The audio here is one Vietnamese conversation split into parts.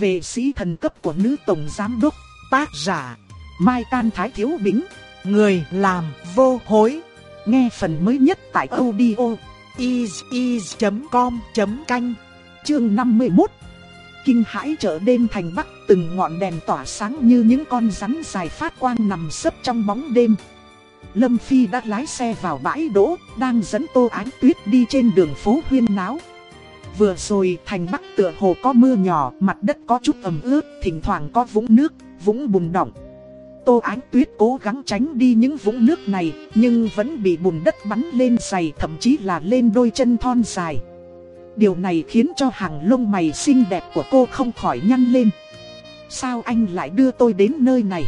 về sĩ thần cấp của nữ tổng giám đốc, tác giả, Mai Can Thái Thiếu Bính, người làm vô hối. Nghe phần mới nhất tại audio is.com.canh, chương 51. Kinh hãi chợ đêm thành Bắc từng ngọn đèn tỏa sáng như những con rắn dài phát quang nằm sấp trong bóng đêm. Lâm Phi đã lái xe vào bãi đỗ, đang dẫn Tô Ánh Tuyết đi trên đường phố huyên náo. Vừa rồi thành Bắc tựa hồ có mưa nhỏ, mặt đất có chút ẩm ướt, thỉnh thoảng có vũng nước, vũng bùn đỏng. Tô Ánh Tuyết cố gắng tránh đi những vũng nước này, nhưng vẫn bị bùn đất bắn lên giày, thậm chí là lên đôi chân thon dài. Điều này khiến cho hàng lông mày xinh đẹp của cô không khỏi nhăn lên. Sao anh lại đưa tôi đến nơi này?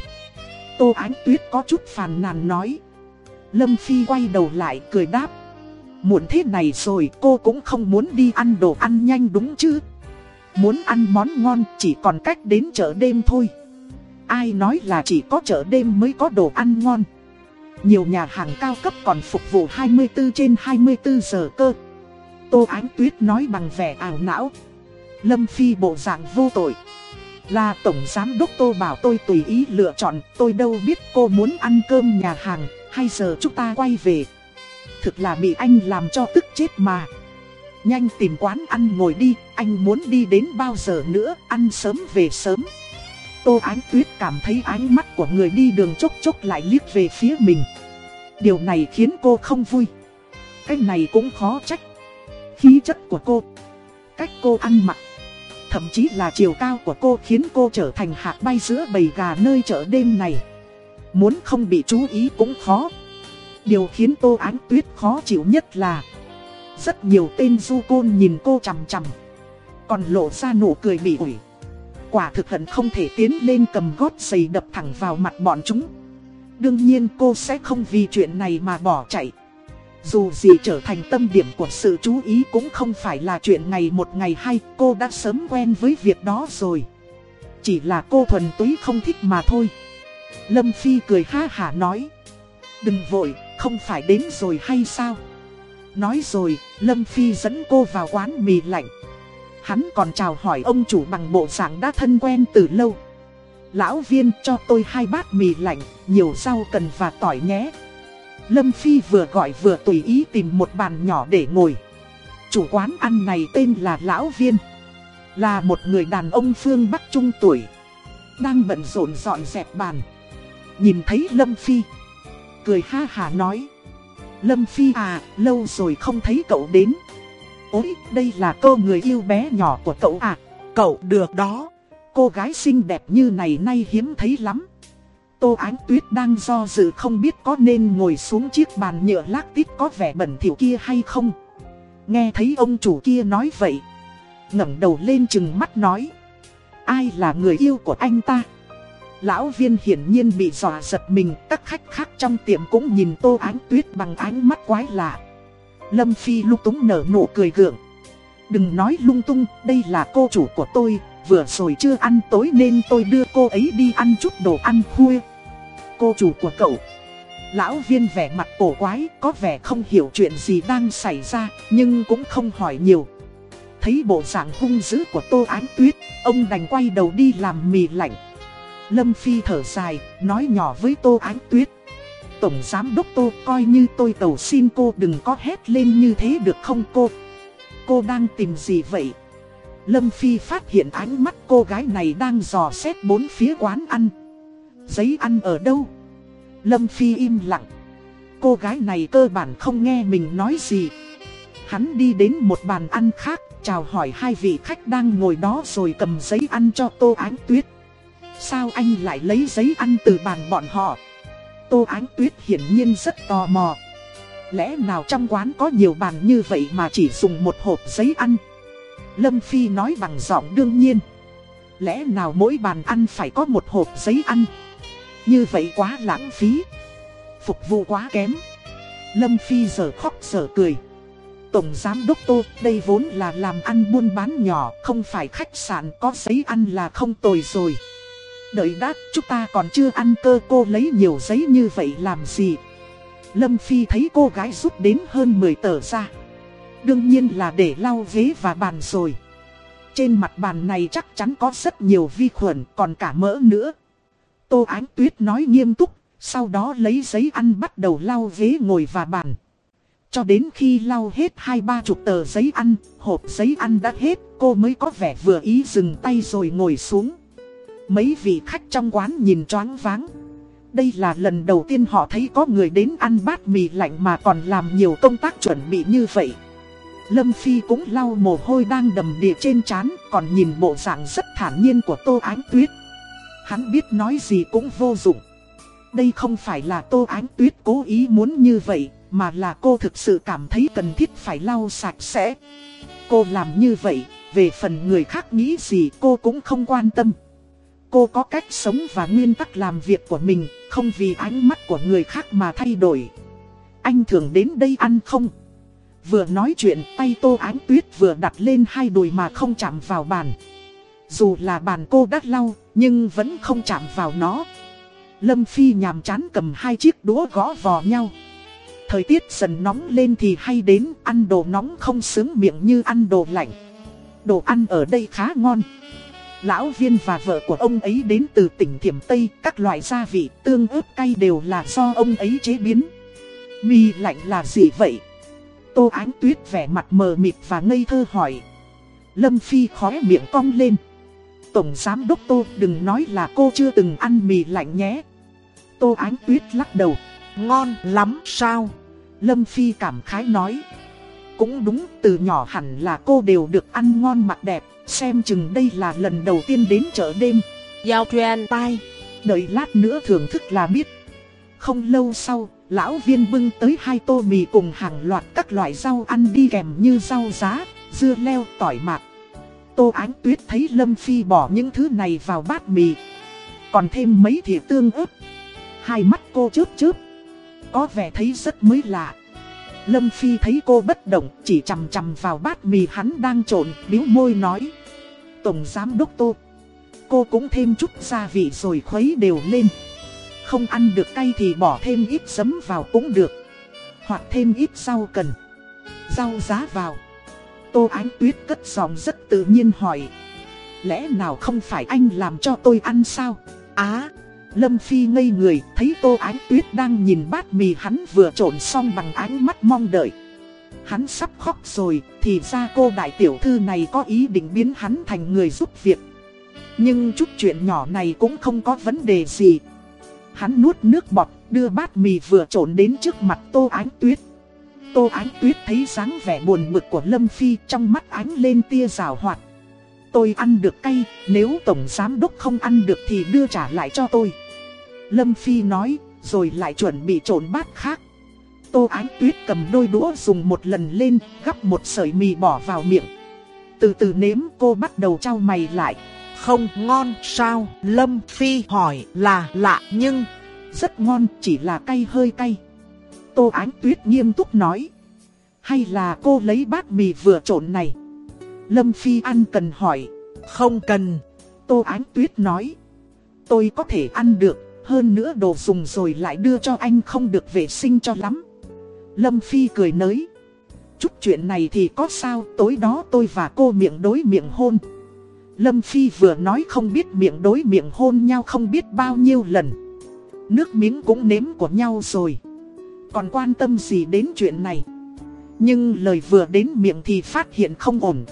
Tô Ánh Tuyết có chút phàn nàn nói. Lâm Phi quay đầu lại cười đáp. Muộn thế này rồi, cô cũng không muốn đi ăn đồ ăn nhanh đúng chứ? Muốn ăn món ngon, chỉ còn cách đến chợ đêm thôi. Ai nói là chỉ có chợ đêm mới có đồ ăn ngon? Nhiều nhà hàng cao cấp còn phục vụ 24 trên 24 giờ cơ. Tô Ánh Tuyết nói bằng vẻ ảo não. Lâm Phi bộ dạng vô tội. Là Tổng Giám Đốc Tô bảo tôi tùy ý lựa chọn, Tôi đâu biết cô muốn ăn cơm nhà hàng, Hay giờ chúng ta quay về thực là bị anh làm cho tức chết mà. Nhanh tìm quán ăn ngồi đi, anh muốn đi đến bao giờ nữa, ăn sớm về sớm. Tô Ánh Tuyết cảm thấy ánh mắt của người đi đường chốc chốc lại liếc về phía mình. Điều này khiến cô không vui. Cái này cũng khó trách. Khí chất của cô, cách cô ăn mặc, thậm chí là chiều cao của cô khiến cô trở thành hạt bay giữa bầy gà nơi chợ đêm này. Muốn không bị chú ý cũng khó. Điều khiến Tô Ánh Tuyết khó chịu nhất là Rất nhiều tên du côn nhìn cô chằm chằm Còn lộ ra nụ cười bị ủi. Quả thực hận không thể tiến lên cầm gót giày đập thẳng vào mặt bọn chúng. Đương nhiên cô sẽ không vì chuyện này mà bỏ chạy. Dù gì trở thành tâm điểm của sự chú ý cũng không phải là chuyện ngày một ngày hai, Cô đã sớm quen với việc đó rồi. Chỉ là cô thuần túy không thích mà thôi. Lâm Phi cười ha hả nói Đừng vội, không phải đến rồi hay sao? Nói rồi, Lâm Phi dẫn cô vào quán mì lạnh. Hắn còn chào hỏi ông chủ bằng bộ dạng đã thân quen từ lâu. Lão viên cho tôi hai bát mì lạnh, nhiều rau cần và tỏi nhé. Lâm Phi vừa gọi vừa tùy ý tìm một bàn nhỏ để ngồi. Chủ quán ăn này tên là Lão Viên. Là một người đàn ông phương Bắc trung tuổi. Đang bận rộn dọn dẹp bàn. Nhìn thấy Lâm Phi cười ha hà nói. Lâm Phi à, lâu rồi không thấy cậu đến. Ôi, đây là cô người yêu bé nhỏ của cậu à. Cậu được đó. Cô gái xinh đẹp như này nay hiếm thấy lắm. Tô Ánh Tuyết đang do dự không biết có nên ngồi xuống chiếc bàn nhựa lác tít có vẻ bẩn thỉu kia hay không. Nghe thấy ông chủ kia nói vậy. ngẩng đầu lên chừng mắt nói. Ai là người yêu của anh ta? Lão viên hiển nhiên bị dọa giật mình, các khách khác trong tiệm cũng nhìn tô ánh tuyết bằng ánh mắt quái lạ. Lâm Phi lúc túng nở nụ cười gượng. Đừng nói lung tung, đây là cô chủ của tôi, vừa rồi chưa ăn tối nên tôi đưa cô ấy đi ăn chút đồ ăn khuya. Cô chủ của cậu. Lão viên vẻ mặt cổ quái, có vẻ không hiểu chuyện gì đang xảy ra, nhưng cũng không hỏi nhiều. Thấy bộ dạng hung dữ của tô ánh tuyết, ông đành quay đầu đi làm mì lạnh. Lâm Phi thở dài, nói nhỏ với Tô Ánh Tuyết. Tổng Giám Đốc Tô coi như tôi cầu xin cô đừng có hét lên như thế được không cô? Cô đang tìm gì vậy? Lâm Phi phát hiện ánh mắt cô gái này đang dò xét bốn phía quán ăn. Giấy ăn ở đâu? Lâm Phi im lặng. Cô gái này cơ bản không nghe mình nói gì. Hắn đi đến một bàn ăn khác, chào hỏi hai vị khách đang ngồi đó rồi cầm giấy ăn cho Tô Ánh Tuyết. Sao anh lại lấy giấy ăn từ bàn bọn họ? Tô Ánh Tuyết hiển nhiên rất tò mò. Lẽ nào trong quán có nhiều bàn như vậy mà chỉ dùng một hộp giấy ăn? Lâm Phi nói bằng giọng đương nhiên. Lẽ nào mỗi bàn ăn phải có một hộp giấy ăn? Như vậy quá lãng phí. Phục vụ quá kém. Lâm Phi giờ khóc giờ cười. Tổng Giám Đốc Tô, đây vốn là làm ăn buôn bán nhỏ, không phải khách sạn có giấy ăn là không tồi rồi. Đợi đã, chúng ta còn chưa ăn cơ cô lấy nhiều giấy như vậy làm gì? Lâm Phi thấy cô gái rút đến hơn 10 tờ ra. Đương nhiên là để lau ghế và bàn rồi. trên mặt bàn này chắc chắn có rất nhiều vi khuẩn còn cả mỡ nữa. Tô Ánh Tuyết nói nghiêm túc, sau đó lấy giấy ăn bắt đầu lau ghế ngồi và bàn. Cho đến khi lau hết hai ba chục tờ giấy ăn, hộp giấy ăn đã hết, cô mới có vẻ vừa ý dừng tay rồi ngồi xuống. Mấy vị khách trong quán nhìn choáng váng. Đây là lần đầu tiên họ thấy có người đến ăn bát mì lạnh mà còn làm nhiều công tác chuẩn bị như vậy. Lâm Phi cũng lau mồ hôi đang đầm đìa trên trán, còn nhìn bộ dạng rất thản nhiên của Tô Ánh Tuyết. Hắn biết nói gì cũng vô dụng. Đây không phải là Tô Ánh Tuyết cố ý muốn như vậy, mà là cô thực sự cảm thấy cần thiết phải lau sạch sẽ. Cô làm như vậy, về phần người khác nghĩ gì cô cũng không quan tâm. Cô có cách sống và nguyên tắc làm việc của mình, không vì ánh mắt của người khác mà thay đổi. Anh thường đến đây ăn không? Vừa nói chuyện tay tô ánh tuyết vừa đặt lên hai đùi mà không chạm vào bàn. Dù là bàn cô đắt lau, nhưng vẫn không chạm vào nó. Lâm Phi nhàm chán cầm hai chiếc đũa gõ vò nhau. Thời tiết dần nóng lên thì hay đến ăn đồ nóng không sướng miệng như ăn đồ lạnh. Đồ ăn ở đây khá ngon. Lão viên và vợ của ông ấy đến từ tỉnh Thiểm Tây, các loại gia vị tương ớt cay đều là do ông ấy chế biến. Mì lạnh là gì vậy? Tô Ánh Tuyết vẻ mặt mờ mịt và ngây thơ hỏi. Lâm Phi khóe miệng cong lên. Tổng Giám Đốc Tô đừng nói là cô chưa từng ăn mì lạnh nhé. Tô Ánh Tuyết lắc đầu. Ngon lắm sao? Lâm Phi cảm khái nói. Cũng đúng, từ nhỏ hẳn là cô đều được ăn ngon mặc đẹp, xem chừng đây là lần đầu tiên đến chợ đêm. Giao truyền tai, đợi lát nữa thưởng thức là biết. Không lâu sau, lão viên bưng tới hai tô mì cùng hàng loạt các loại rau ăn đi kèm như rau giá, dưa leo, tỏi mạc. Tô Ánh Tuyết thấy Lâm Phi bỏ những thứ này vào bát mì. Còn thêm mấy thìa tương ớt. Hai mắt cô chớp chớp. Có vẻ thấy rất mới lạ. Lâm Phi thấy cô bất động, chỉ chầm chầm vào bát mì hắn đang trộn, biếu môi nói. Tổng Giám Đốc Tô, cô cũng thêm chút gia vị rồi khuấy đều lên. Không ăn được cay thì bỏ thêm ít giấm vào cũng được. Hoặc thêm ít rau cần. Rau giá vào. Tô Ánh Tuyết cất giọng rất tự nhiên hỏi. Lẽ nào không phải anh làm cho tôi ăn sao? Á! Lâm Phi ngây người, thấy Tô Ánh Tuyết đang nhìn bát mì hắn vừa trộn xong bằng ánh mắt mong đợi. Hắn sắp khóc rồi, thì ra cô đại tiểu thư này có ý định biến hắn thành người giúp việc. Nhưng chút chuyện nhỏ này cũng không có vấn đề gì. Hắn nuốt nước bọt, đưa bát mì vừa trộn đến trước mặt Tô Ánh Tuyết. Tô Ánh Tuyết thấy dáng vẻ buồn bực của Lâm Phi trong mắt ánh lên tia rào hoạt. Tôi ăn được cay, nếu Tổng Giám Đốc không ăn được thì đưa trả lại cho tôi. Lâm Phi nói, rồi lại chuẩn bị trộn bát khác. Tô Ánh Tuyết cầm đôi đũa dùng một lần lên, gắp một sợi mì bỏ vào miệng. Từ từ nếm cô bắt đầu trao mày lại. Không ngon sao? Lâm Phi hỏi là lạ nhưng rất ngon chỉ là cay hơi cay. Tô Ánh Tuyết nghiêm túc nói. Hay là cô lấy bát mì vừa trộn này? Lâm Phi ăn cần hỏi. Không cần. Tô Ánh Tuyết nói. Tôi có thể ăn được, hơn nữa đồ dùng rồi lại đưa cho anh không được vệ sinh cho lắm. Lâm Phi cười nới. Chút chuyện này thì có sao, tối đó tôi và cô miệng đối miệng hôn. Lâm Phi vừa nói không biết miệng đối miệng hôn nhau không biết bao nhiêu lần. Nước miếng cũng nếm của nhau rồi. Còn quan tâm gì đến chuyện này. Nhưng lời vừa đến miệng thì phát hiện không ổn.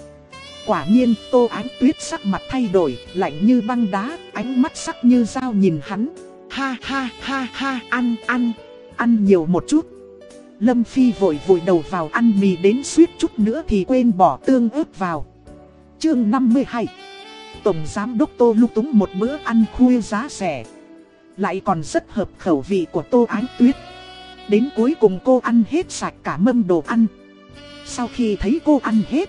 Quả nhiên Tô Ánh Tuyết sắc mặt thay đổi, lạnh như băng đá, ánh mắt sắc như dao nhìn hắn. Ha ha ha ha, ăn ăn, ăn nhiều một chút. Lâm Phi vội vội đầu vào ăn mì đến suýt chút nữa thì quên bỏ tương ớt vào. Chương 52 Tổng Giám Đốc Tô lúc túng một bữa ăn khuya giá rẻ. Lại còn rất hợp khẩu vị của Tô Ánh Tuyết. Đến cuối cùng cô ăn hết sạch cả mâm đồ ăn. Sau khi thấy cô ăn hết,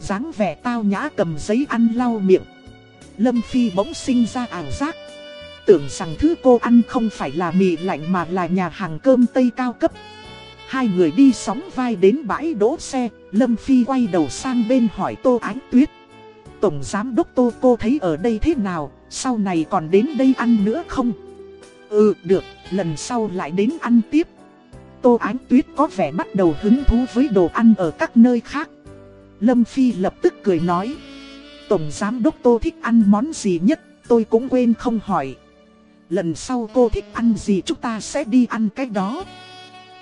dáng vẻ tao nhã cầm giấy ăn lau miệng. Lâm Phi bỗng sinh ra ảo giác. Tưởng rằng thứ cô ăn không phải là mì lạnh mà là nhà hàng cơm Tây cao cấp. Hai người đi sóng vai đến bãi đỗ xe, Lâm Phi quay đầu sang bên hỏi Tô Ánh Tuyết. Tổng Giám Đốc Tô cô thấy ở đây thế nào, sau này còn đến đây ăn nữa không? Ừ, được, lần sau lại đến ăn tiếp. Tô Ánh Tuyết có vẻ bắt đầu hứng thú với đồ ăn ở các nơi khác. Lâm Phi lập tức cười nói. Tổng Giám Đốc Tô thích ăn món gì nhất, tôi cũng quên không hỏi. Lần sau cô thích ăn gì chúng ta sẽ đi ăn cái đó.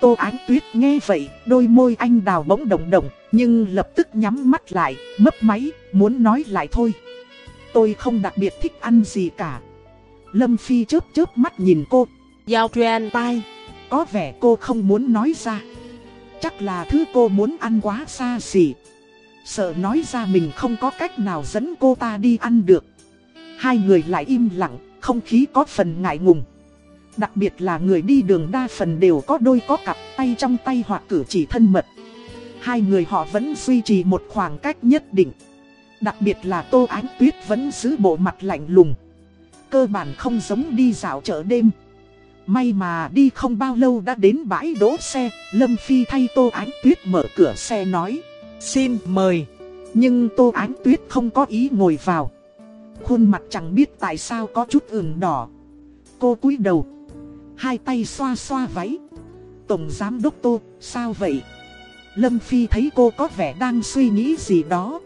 Tô Ánh Tuyết nghe vậy, đôi môi anh đào bỗng động động, nhưng lập tức nhắm mắt lại, mấp máy, muốn nói lại thôi. Tôi không đặc biệt thích ăn gì cả. Lâm Phi chớp chớp mắt nhìn cô. Giao truyền tai. Có vẻ cô không muốn nói ra. Chắc là thứ cô muốn ăn quá xa xỉ. Sợ nói ra mình không có cách nào dẫn cô ta đi ăn được. Hai người lại im lặng, không khí có phần ngại ngùng. Đặc biệt là người đi đường đa phần đều có đôi có cặp tay trong tay hoặc cử chỉ thân mật. Hai người họ vẫn duy trì một khoảng cách nhất định. Đặc biệt là Tô Ánh Tuyết vẫn giữ bộ mặt lạnh lùng. Cơ bản không giống đi dạo chợ đêm. May mà đi không bao lâu đã đến bãi đỗ xe, Lâm Phi thay Tô Ánh Tuyết mở cửa xe nói. Xin mời. Nhưng Tô Ánh Tuyết không có ý ngồi vào. Khuôn mặt chẳng biết tại sao có chút ửng đỏ. Cô cúi đầu. Hai tay xoa xoa váy. Tổng Giám Đốc Tô, sao vậy? Lâm Phi thấy cô có vẻ đang suy nghĩ gì đó.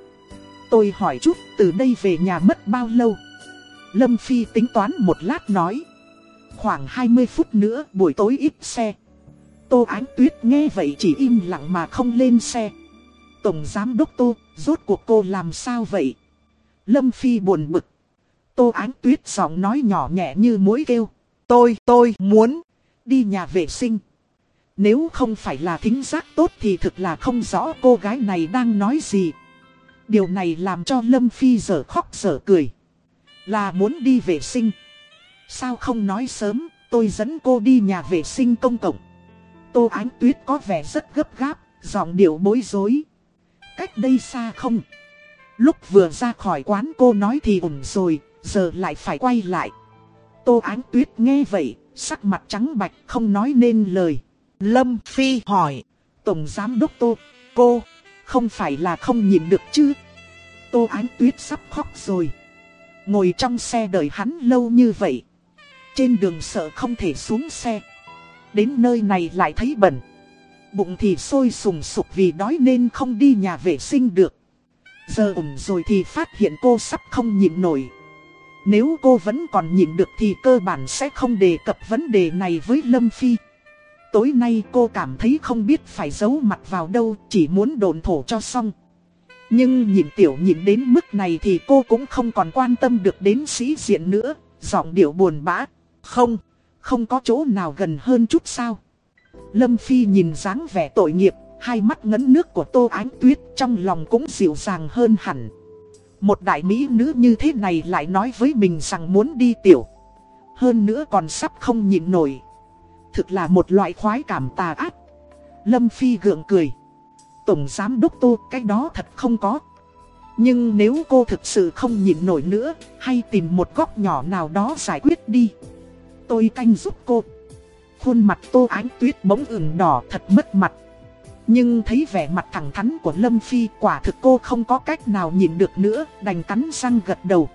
Tôi hỏi chút, từ đây về nhà mất bao lâu? Lâm Phi tính toán một lát nói. Khoảng 20 phút nữa buổi tối ít xe. Tô Ánh Tuyết nghe vậy chỉ im lặng mà không lên xe. Tổng Giám Đốc Tô, rốt cuộc cô làm sao vậy? Lâm Phi buồn bực. Tô Ánh Tuyết giọng nói nhỏ nhẹ như mối kêu. Tôi, tôi muốn đi nhà vệ sinh. Nếu không phải là thính giác tốt thì thực là không rõ cô gái này đang nói gì. Điều này làm cho Lâm Phi giờ khóc giờ cười. Là muốn đi vệ sinh. Sao không nói sớm, tôi dẫn cô đi nhà vệ sinh công cộng. Tô Ánh Tuyết có vẻ rất gấp gáp, giọng điệu bối rối. Cách đây xa không? Lúc vừa ra khỏi quán cô nói thì ổn rồi, giờ lại phải quay lại. Tô Ánh Tuyết nghe vậy, sắc mặt trắng bạch không nói nên lời. Lâm Phi hỏi, Tổng Giám Đốc Tô, cô, không phải là không nhìn được chứ? Tô Ánh Tuyết sắp khóc rồi. Ngồi trong xe đợi hắn lâu như vậy. Trên đường sợ không thể xuống xe. Đến nơi này lại thấy bẩn. Bụng thì sôi sùng sục vì đói nên không đi nhà vệ sinh được. Giờ ủng rồi thì phát hiện cô sắp không nhịn nổi. Nếu cô vẫn còn nhịn được thì cơ bản sẽ không đề cập vấn đề này với Lâm Phi. Tối nay cô cảm thấy không biết phải giấu mặt vào đâu, chỉ muốn đồn thổ cho xong. Nhưng nhìn tiểu nhìn đến mức này thì cô cũng không còn quan tâm được đến sĩ diện nữa, giọng điệu buồn bã. Không, không có chỗ nào gần hơn chút sao. Lâm Phi nhìn dáng vẻ tội nghiệp, hai mắt ngấn nước của Tô Ánh Tuyết trong lòng cũng dịu dàng hơn hẳn. Một đại mỹ nữ như thế này lại nói với mình rằng muốn đi tiểu. Hơn nữa còn sắp không nhịn nổi. Thực là một loại khoái cảm tà ác. Lâm Phi gượng cười. Tổng giám đốc tô cái đó thật không có. Nhưng nếu cô thực sự không nhịn nổi nữa, hay tìm một góc nhỏ nào đó giải quyết đi. Tôi canh giúp cô. Khuôn mặt tô ánh tuyết bỗng ửng đỏ thật mất mặt. Nhưng thấy vẻ mặt thẳng thắn của Lâm Phi quả thực cô không có cách nào nhìn được nữa, đành cắn răng gật đầu.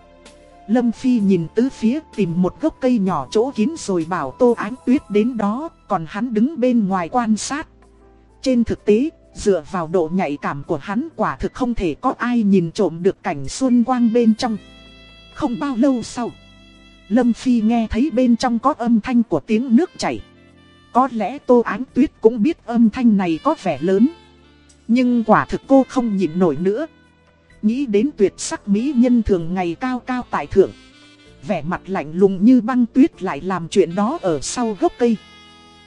Lâm Phi nhìn tứ phía tìm một gốc cây nhỏ chỗ kín rồi bảo Tô Ánh Tuyết đến đó, còn hắn đứng bên ngoài quan sát. Trên thực tế, dựa vào độ nhạy cảm của hắn quả thực không thể có ai nhìn trộm được cảnh xuân quang bên trong. Không bao lâu sau, Lâm Phi nghe thấy bên trong có âm thanh của tiếng nước chảy. Có lẽ Tô Ánh Tuyết cũng biết âm thanh này có vẻ lớn. Nhưng quả thực cô không nhịn nổi nữa. Nghĩ đến tuyệt sắc mỹ nhân thường ngày cao cao tại thượng. Vẻ mặt lạnh lùng như băng tuyết lại làm chuyện đó ở sau gốc cây.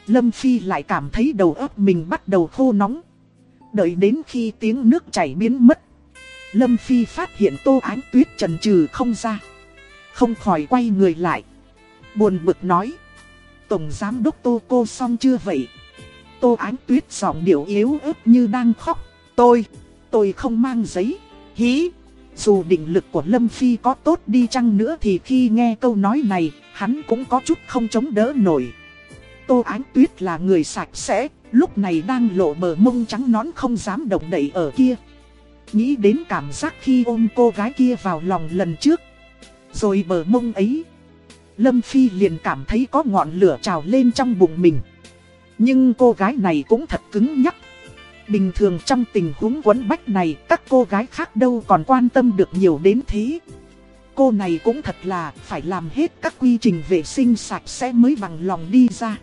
Lâm Phi lại cảm thấy đầu óc mình bắt đầu khô nóng. Đợi đến khi tiếng nước chảy biến mất. Lâm Phi phát hiện tô ánh tuyết trần trừ không ra. Không khỏi quay người lại. Buồn bực nói. Tổng Giám Đốc Tô cô xong chưa vậy? Tô Ánh Tuyết giọng điệu yếu ớt như đang khóc. Tôi, tôi không mang giấy. Hí, dù định lực của Lâm Phi có tốt đi chăng nữa thì khi nghe câu nói này, hắn cũng có chút không chống đỡ nổi. Tô Ánh Tuyết là người sạch sẽ, lúc này đang lộ bờ mông trắng nón không dám động đậy ở kia. Nghĩ đến cảm giác khi ôm cô gái kia vào lòng lần trước. Rồi bờ mông ấy Lâm Phi liền cảm thấy có ngọn lửa trào lên trong bụng mình. Nhưng cô gái này cũng thật cứng nhắc. Bình thường trong tình huống quấn bách này các cô gái khác đâu còn quan tâm được nhiều đến thế. Cô này cũng thật là phải làm hết các quy trình vệ sinh sạch sẽ mới bằng lòng đi ra.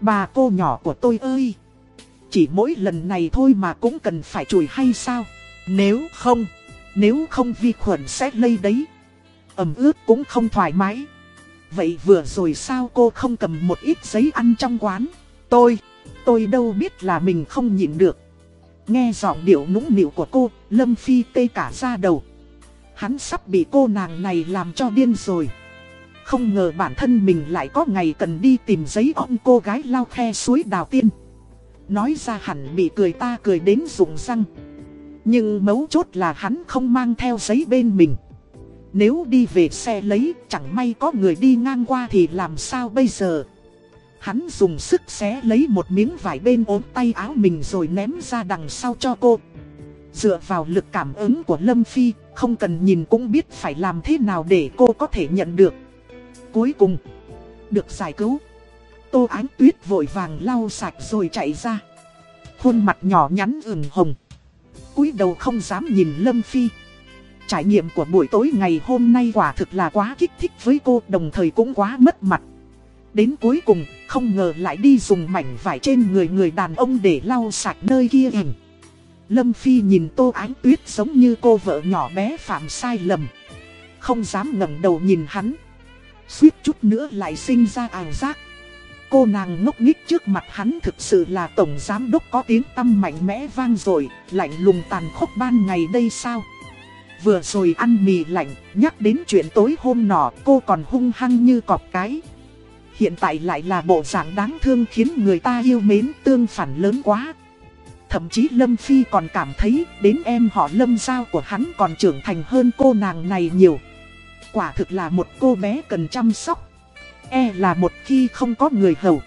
Bà cô nhỏ của tôi ơi! Chỉ mỗi lần này thôi mà cũng cần phải chùi hay sao? Nếu không, nếu không vi khuẩn sẽ lây đấy. Ẩm ướt cũng không thoải mái. Vậy vừa rồi sao cô không cầm một ít giấy ăn trong quán? Tôi, tôi đâu biết là mình không nhịn được. Nghe giọng điệu nũng nịu của cô, Lâm Phi tê cả ra đầu. Hắn sắp bị cô nàng này làm cho điên rồi. Không ngờ bản thân mình lại có ngày cần đi tìm giấy ông cô gái lao khe suối đào tiên. Nói ra hẳn bị cười ta cười đến rụng răng. Nhưng mấu chốt là hắn không mang theo giấy bên mình. Nếu đi về xe lấy, chẳng may có người đi ngang qua thì làm sao bây giờ? Hắn dùng sức xé lấy một miếng vải bên ốm tay áo mình rồi ném ra đằng sau cho cô. Dựa vào lực cảm ứng của Lâm Phi, không cần nhìn cũng biết phải làm thế nào để cô có thể nhận được. Cuối cùng, được giải cứu. Tô Ánh Tuyết vội vàng lau sạch rồi chạy ra. Khuôn mặt nhỏ nhắn ửng hồng. cúi đầu không dám nhìn Lâm Phi. Trải nghiệm của buổi tối ngày hôm nay quả thực là quá kích thích với cô đồng thời cũng quá mất mặt. Đến cuối cùng, không ngờ lại đi dùng mảnh vải trên người người đàn ông để lau sạch nơi kia hình. Lâm Phi nhìn Tô Ánh Tuyết giống như cô vợ nhỏ bé phạm sai lầm. Không dám ngẩng đầu nhìn hắn. Suýt chút nữa lại sinh ra ảo giác. Cô nàng ngốc nghích trước mặt hắn thực sự là tổng giám đốc có tiếng tâm mạnh mẽ vang rồi, lạnh lùng tàn khốc ban ngày đây sao? Vừa rồi ăn mì lạnh, nhắc đến chuyện tối hôm nọ cô còn hung hăng như cọp cái. Hiện tại lại là bộ dạng đáng thương khiến người ta yêu mến tương phản lớn quá. Thậm chí Lâm Phi còn cảm thấy đến em họ Lâm Giao của hắn còn trưởng thành hơn cô nàng này nhiều. Quả thực là một cô bé cần chăm sóc. E là một khi không có người hầu.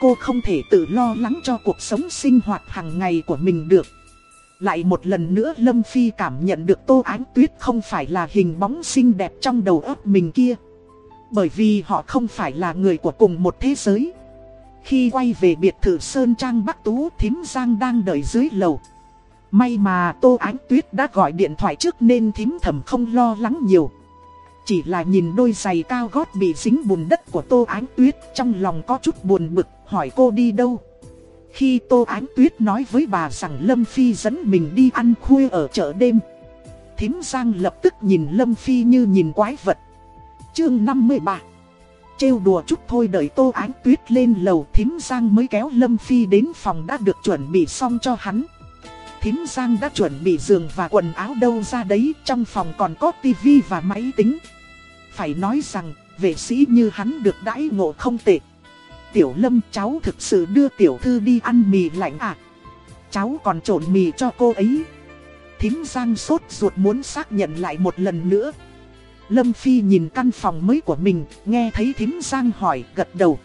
Cô không thể tự lo lắng cho cuộc sống sinh hoạt hàng ngày của mình được. Lại một lần nữa Lâm Phi cảm nhận được Tô Ánh Tuyết không phải là hình bóng xinh đẹp trong đầu óc mình kia. Bởi vì họ không phải là người của cùng một thế giới. Khi quay về biệt thự Sơn Trang Bắc Tú, Thím Giang đang đợi dưới lầu. May mà Tô Ánh Tuyết đã gọi điện thoại trước nên thím thầm không lo lắng nhiều. Chỉ là nhìn đôi giày cao gót bị dính bùn đất của Tô Ánh Tuyết, trong lòng có chút buồn bực, hỏi cô đi đâu. Khi Tô Ánh Tuyết nói với bà rằng Lâm Phi dẫn mình đi ăn khuya ở chợ đêm. Thím Giang lập tức nhìn Lâm Phi như nhìn quái vật. Chương 53 Trêu đùa chút thôi đợi Tô Ánh Tuyết lên lầu, Thím Giang mới kéo Lâm Phi đến phòng đã được chuẩn bị xong cho hắn. Thím Giang đã chuẩn bị giường và quần áo đâu ra đấy, Trong phòng còn có tivi và máy tính Phải nói rằng, vệ sĩ như hắn được đãi ngộ không tệ Tiểu Lâm cháu thực sự đưa tiểu thư đi ăn mì lạnh à Cháu còn trộn mì cho cô ấy Thím Giang sốt ruột muốn xác nhận lại một lần nữa Lâm Phi nhìn căn phòng mới của mình, nghe thấy thím Giang hỏi, gật đầu.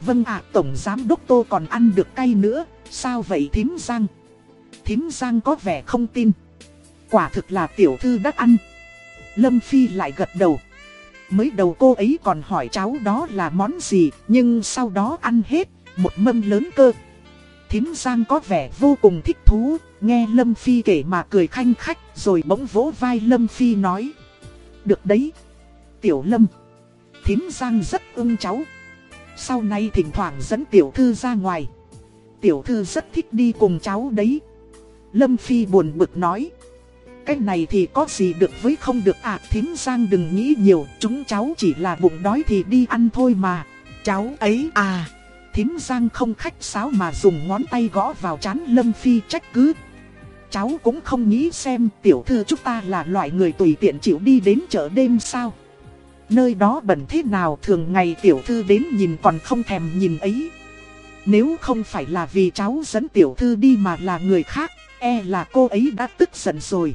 Vâng ạ, Tổng Giám Đốc Tô còn ăn được cay nữa, sao vậy thím Giang? Thím Giang có vẻ không tin. Quả thực là tiểu thư đã ăn. Lâm Phi lại gật đầu. Mới đầu cô ấy còn hỏi cháu đó là món gì, nhưng sau đó ăn hết, một mâm lớn cơ. Thím Giang có vẻ vô cùng thích thú, nghe Lâm Phi kể mà cười khanh khách, rồi bỗng vỗ vai Lâm Phi nói. Được đấy. Tiểu Lâm. Thím Giang rất ưng cháu. Sau này thỉnh thoảng dẫn tiểu thư ra ngoài. Tiểu thư rất thích đi cùng cháu đấy. Lâm Phi buồn bực nói. Cái này thì có gì được với không được à thím Giang đừng nghĩ nhiều. Chúng cháu chỉ là bụng đói thì đi ăn thôi mà. Cháu ấy à. Thím Giang không khách sáo mà dùng ngón tay gõ vào chán Lâm Phi trách cứ Cháu cũng không nghĩ xem tiểu thư chúng ta là loại người tùy tiện chịu đi đến chợ đêm sao Nơi đó bẩn thế nào, thường ngày tiểu thư đến nhìn còn không thèm nhìn ấy Nếu không phải là vì cháu dẫn tiểu thư đi mà là người khác E là cô ấy đã tức giận rồi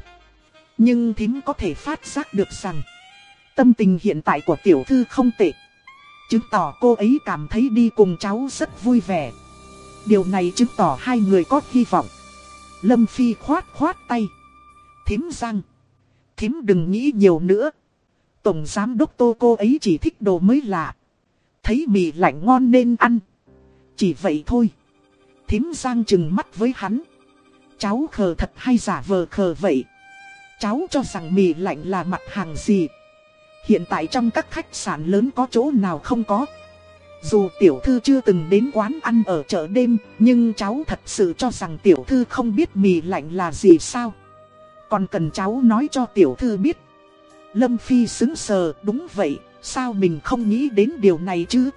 nhưng thím có thể phát giác được rằng, Tâm tình hiện tại của tiểu thư không tệ Chứng tỏ cô ấy cảm thấy đi cùng cháu rất vui vẻ Điều này chứng tỏ hai người có hy vọng Lâm Phi khoát khoát tay. Thím răng. Thím đừng nghĩ nhiều nữa. Tổng giám đốc tô cô ấy chỉ thích đồ mới lạ. Thấy mì lạnh ngon nên ăn. Chỉ vậy thôi. Thím giang chừng mắt với hắn. Cháu khờ thật hay giả vờ khờ vậy? Cháu cho rằng mì lạnh là mặt hàng gì? Hiện tại trong các khách sạn lớn có chỗ nào không có? Dù tiểu thư chưa từng đến quán ăn ở chợ đêm, nhưng cháu thật sự cho rằng tiểu thư không biết mì lạnh là gì sao? Còn cần cháu nói cho tiểu thư biết. Lâm Phi xứng sờ, đúng vậy, sao mình không nghĩ đến điều này chứ?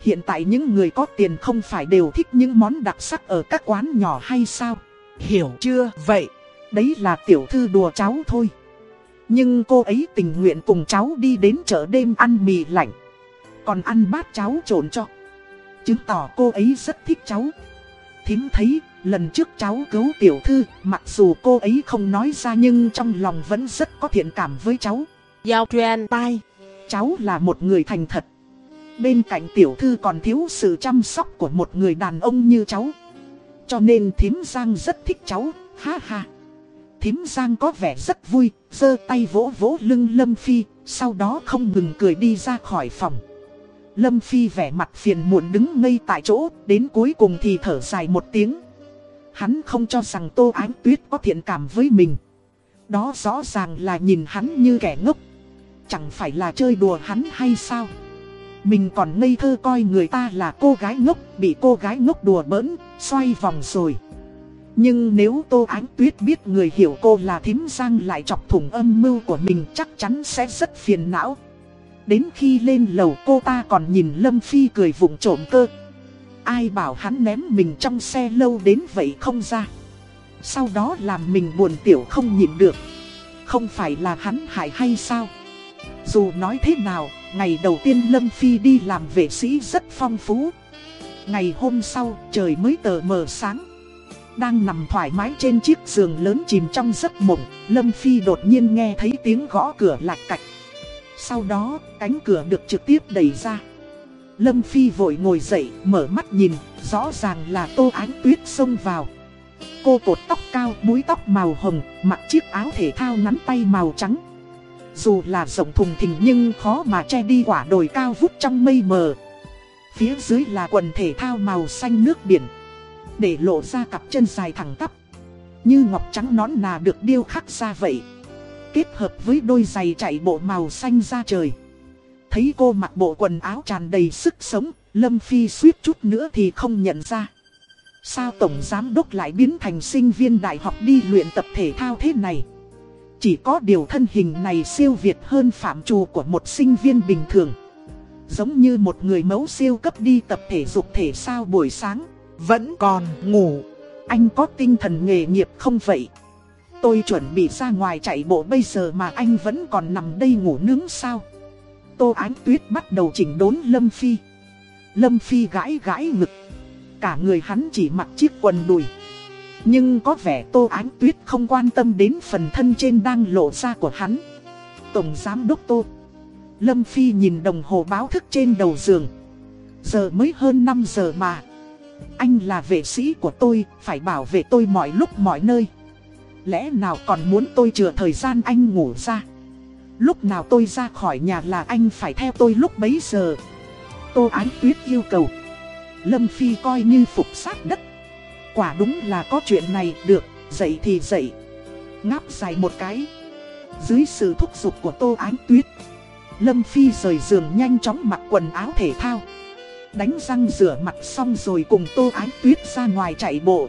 Hiện tại những người có tiền không phải đều thích những món đặc sắc ở các quán nhỏ hay sao? Hiểu chưa? Vậy, đấy là tiểu thư đùa cháu thôi. Nhưng cô ấy tình nguyện cùng cháu đi đến chợ đêm ăn mì lạnh. Còn ăn bát cháu trộn cho. Chứng tỏ cô ấy rất thích cháu. Thím thấy, lần trước cháu cứu tiểu thư, mặc dù cô ấy không nói ra nhưng trong lòng vẫn rất có thiện cảm với cháu. giao truyền tai. Cháu là một người thành thật. Bên cạnh tiểu thư còn thiếu sự chăm sóc của một người đàn ông như cháu. Cho nên thím Giang rất thích cháu, ha ha. Thím Giang có vẻ rất vui, giơ tay vỗ vỗ lưng Lâm Phi, sau đó không ngừng cười đi ra khỏi phòng. Lâm Phi vẻ mặt phiền muộn đứng ngây tại chỗ, đến cuối cùng thì thở dài một tiếng. Hắn không cho rằng Tô Ánh Tuyết có thiện cảm với mình. Đó rõ ràng là nhìn hắn như kẻ ngốc. Chẳng phải là chơi đùa hắn hay sao? Mình còn ngây thơ coi người ta là cô gái ngốc, bị cô gái ngốc đùa bỡn, xoay vòng rồi. Nhưng nếu Tô Ánh Tuyết biết người hiểu cô là thím giang lại chọc thủng âm mưu của mình chắc chắn sẽ rất phiền não. Đến khi lên lầu cô ta còn nhìn Lâm Phi cười vụng trộm cơ. Ai bảo hắn ném mình trong xe lâu đến vậy không ra. Sau đó làm mình buồn tiểu không nhịn được. Không phải là hắn hại hay sao? Dù nói thế nào, ngày đầu tiên Lâm Phi đi làm vệ sĩ rất phong phú. Ngày hôm sau, trời mới tờ mờ sáng. Đang nằm thoải mái trên chiếc giường lớn chìm trong giấc mộng, Lâm Phi đột nhiên nghe thấy tiếng gõ cửa lạch cạch. Sau đó, cánh cửa được trực tiếp đẩy ra. Lâm Phi vội ngồi dậy, mở mắt nhìn, rõ ràng là tô ánh tuyết xông vào. Cô cột tóc cao, búi tóc màu hồng, mặc chiếc áo thể thao ngắn tay màu trắng. Dù là rộng thùng thình nhưng khó mà che đi quả đồi cao vút trong mây mờ. Phía dưới là quần thể thao màu xanh nước biển. Để lộ ra cặp chân dài thẳng tắp. Như ngọc trắng nón nà được điêu khắc ra vậy. Kết hợp với đôi giày chạy bộ màu xanh ra trời. Thấy cô mặc bộ quần áo tràn đầy sức sống, Lâm Phi suýt chút nữa thì không nhận ra. Sao Tổng Giám Đốc lại biến thành sinh viên đại học đi luyện tập thể thao thế này? Chỉ có điều thân hình này siêu việt hơn phạm trù của một sinh viên bình thường. Giống như một người mẫu siêu cấp đi tập thể dục thể sao buổi sáng, vẫn còn ngủ. Anh có tinh thần nghề nghiệp không vậy? Tôi chuẩn bị ra ngoài chạy bộ bây giờ mà anh vẫn còn nằm đây ngủ nướng sao? Tô Ánh Tuyết bắt đầu chỉnh đốn Lâm Phi. Lâm Phi gãi gãi ngực. Cả người hắn chỉ mặc chiếc quần đùi. Nhưng có vẻ Tô Ánh Tuyết không quan tâm đến phần thân trên đang lộ ra của hắn. Tổng Giám Đốc Tô. Lâm Phi nhìn đồng hồ báo thức trên đầu giường. Giờ mới hơn 5 giờ mà. Anh là vệ sĩ của tôi, phải bảo vệ tôi mọi lúc mọi nơi. Lẽ nào còn muốn tôi chừa thời gian anh ngủ ra. Lúc nào tôi ra khỏi nhà là anh phải theo tôi lúc bấy giờ. Tô Ánh Tuyết yêu cầu. Lâm Phi coi như phục sát đất. Quả đúng là có chuyện này được, dậy thì dậy. Ngáp dài một cái. Dưới sự thúc giục của Tô Ánh Tuyết. Lâm Phi rời giường nhanh chóng mặc quần áo thể thao. Đánh răng rửa mặt xong rồi cùng Tô Ánh Tuyết ra ngoài chạy bộ.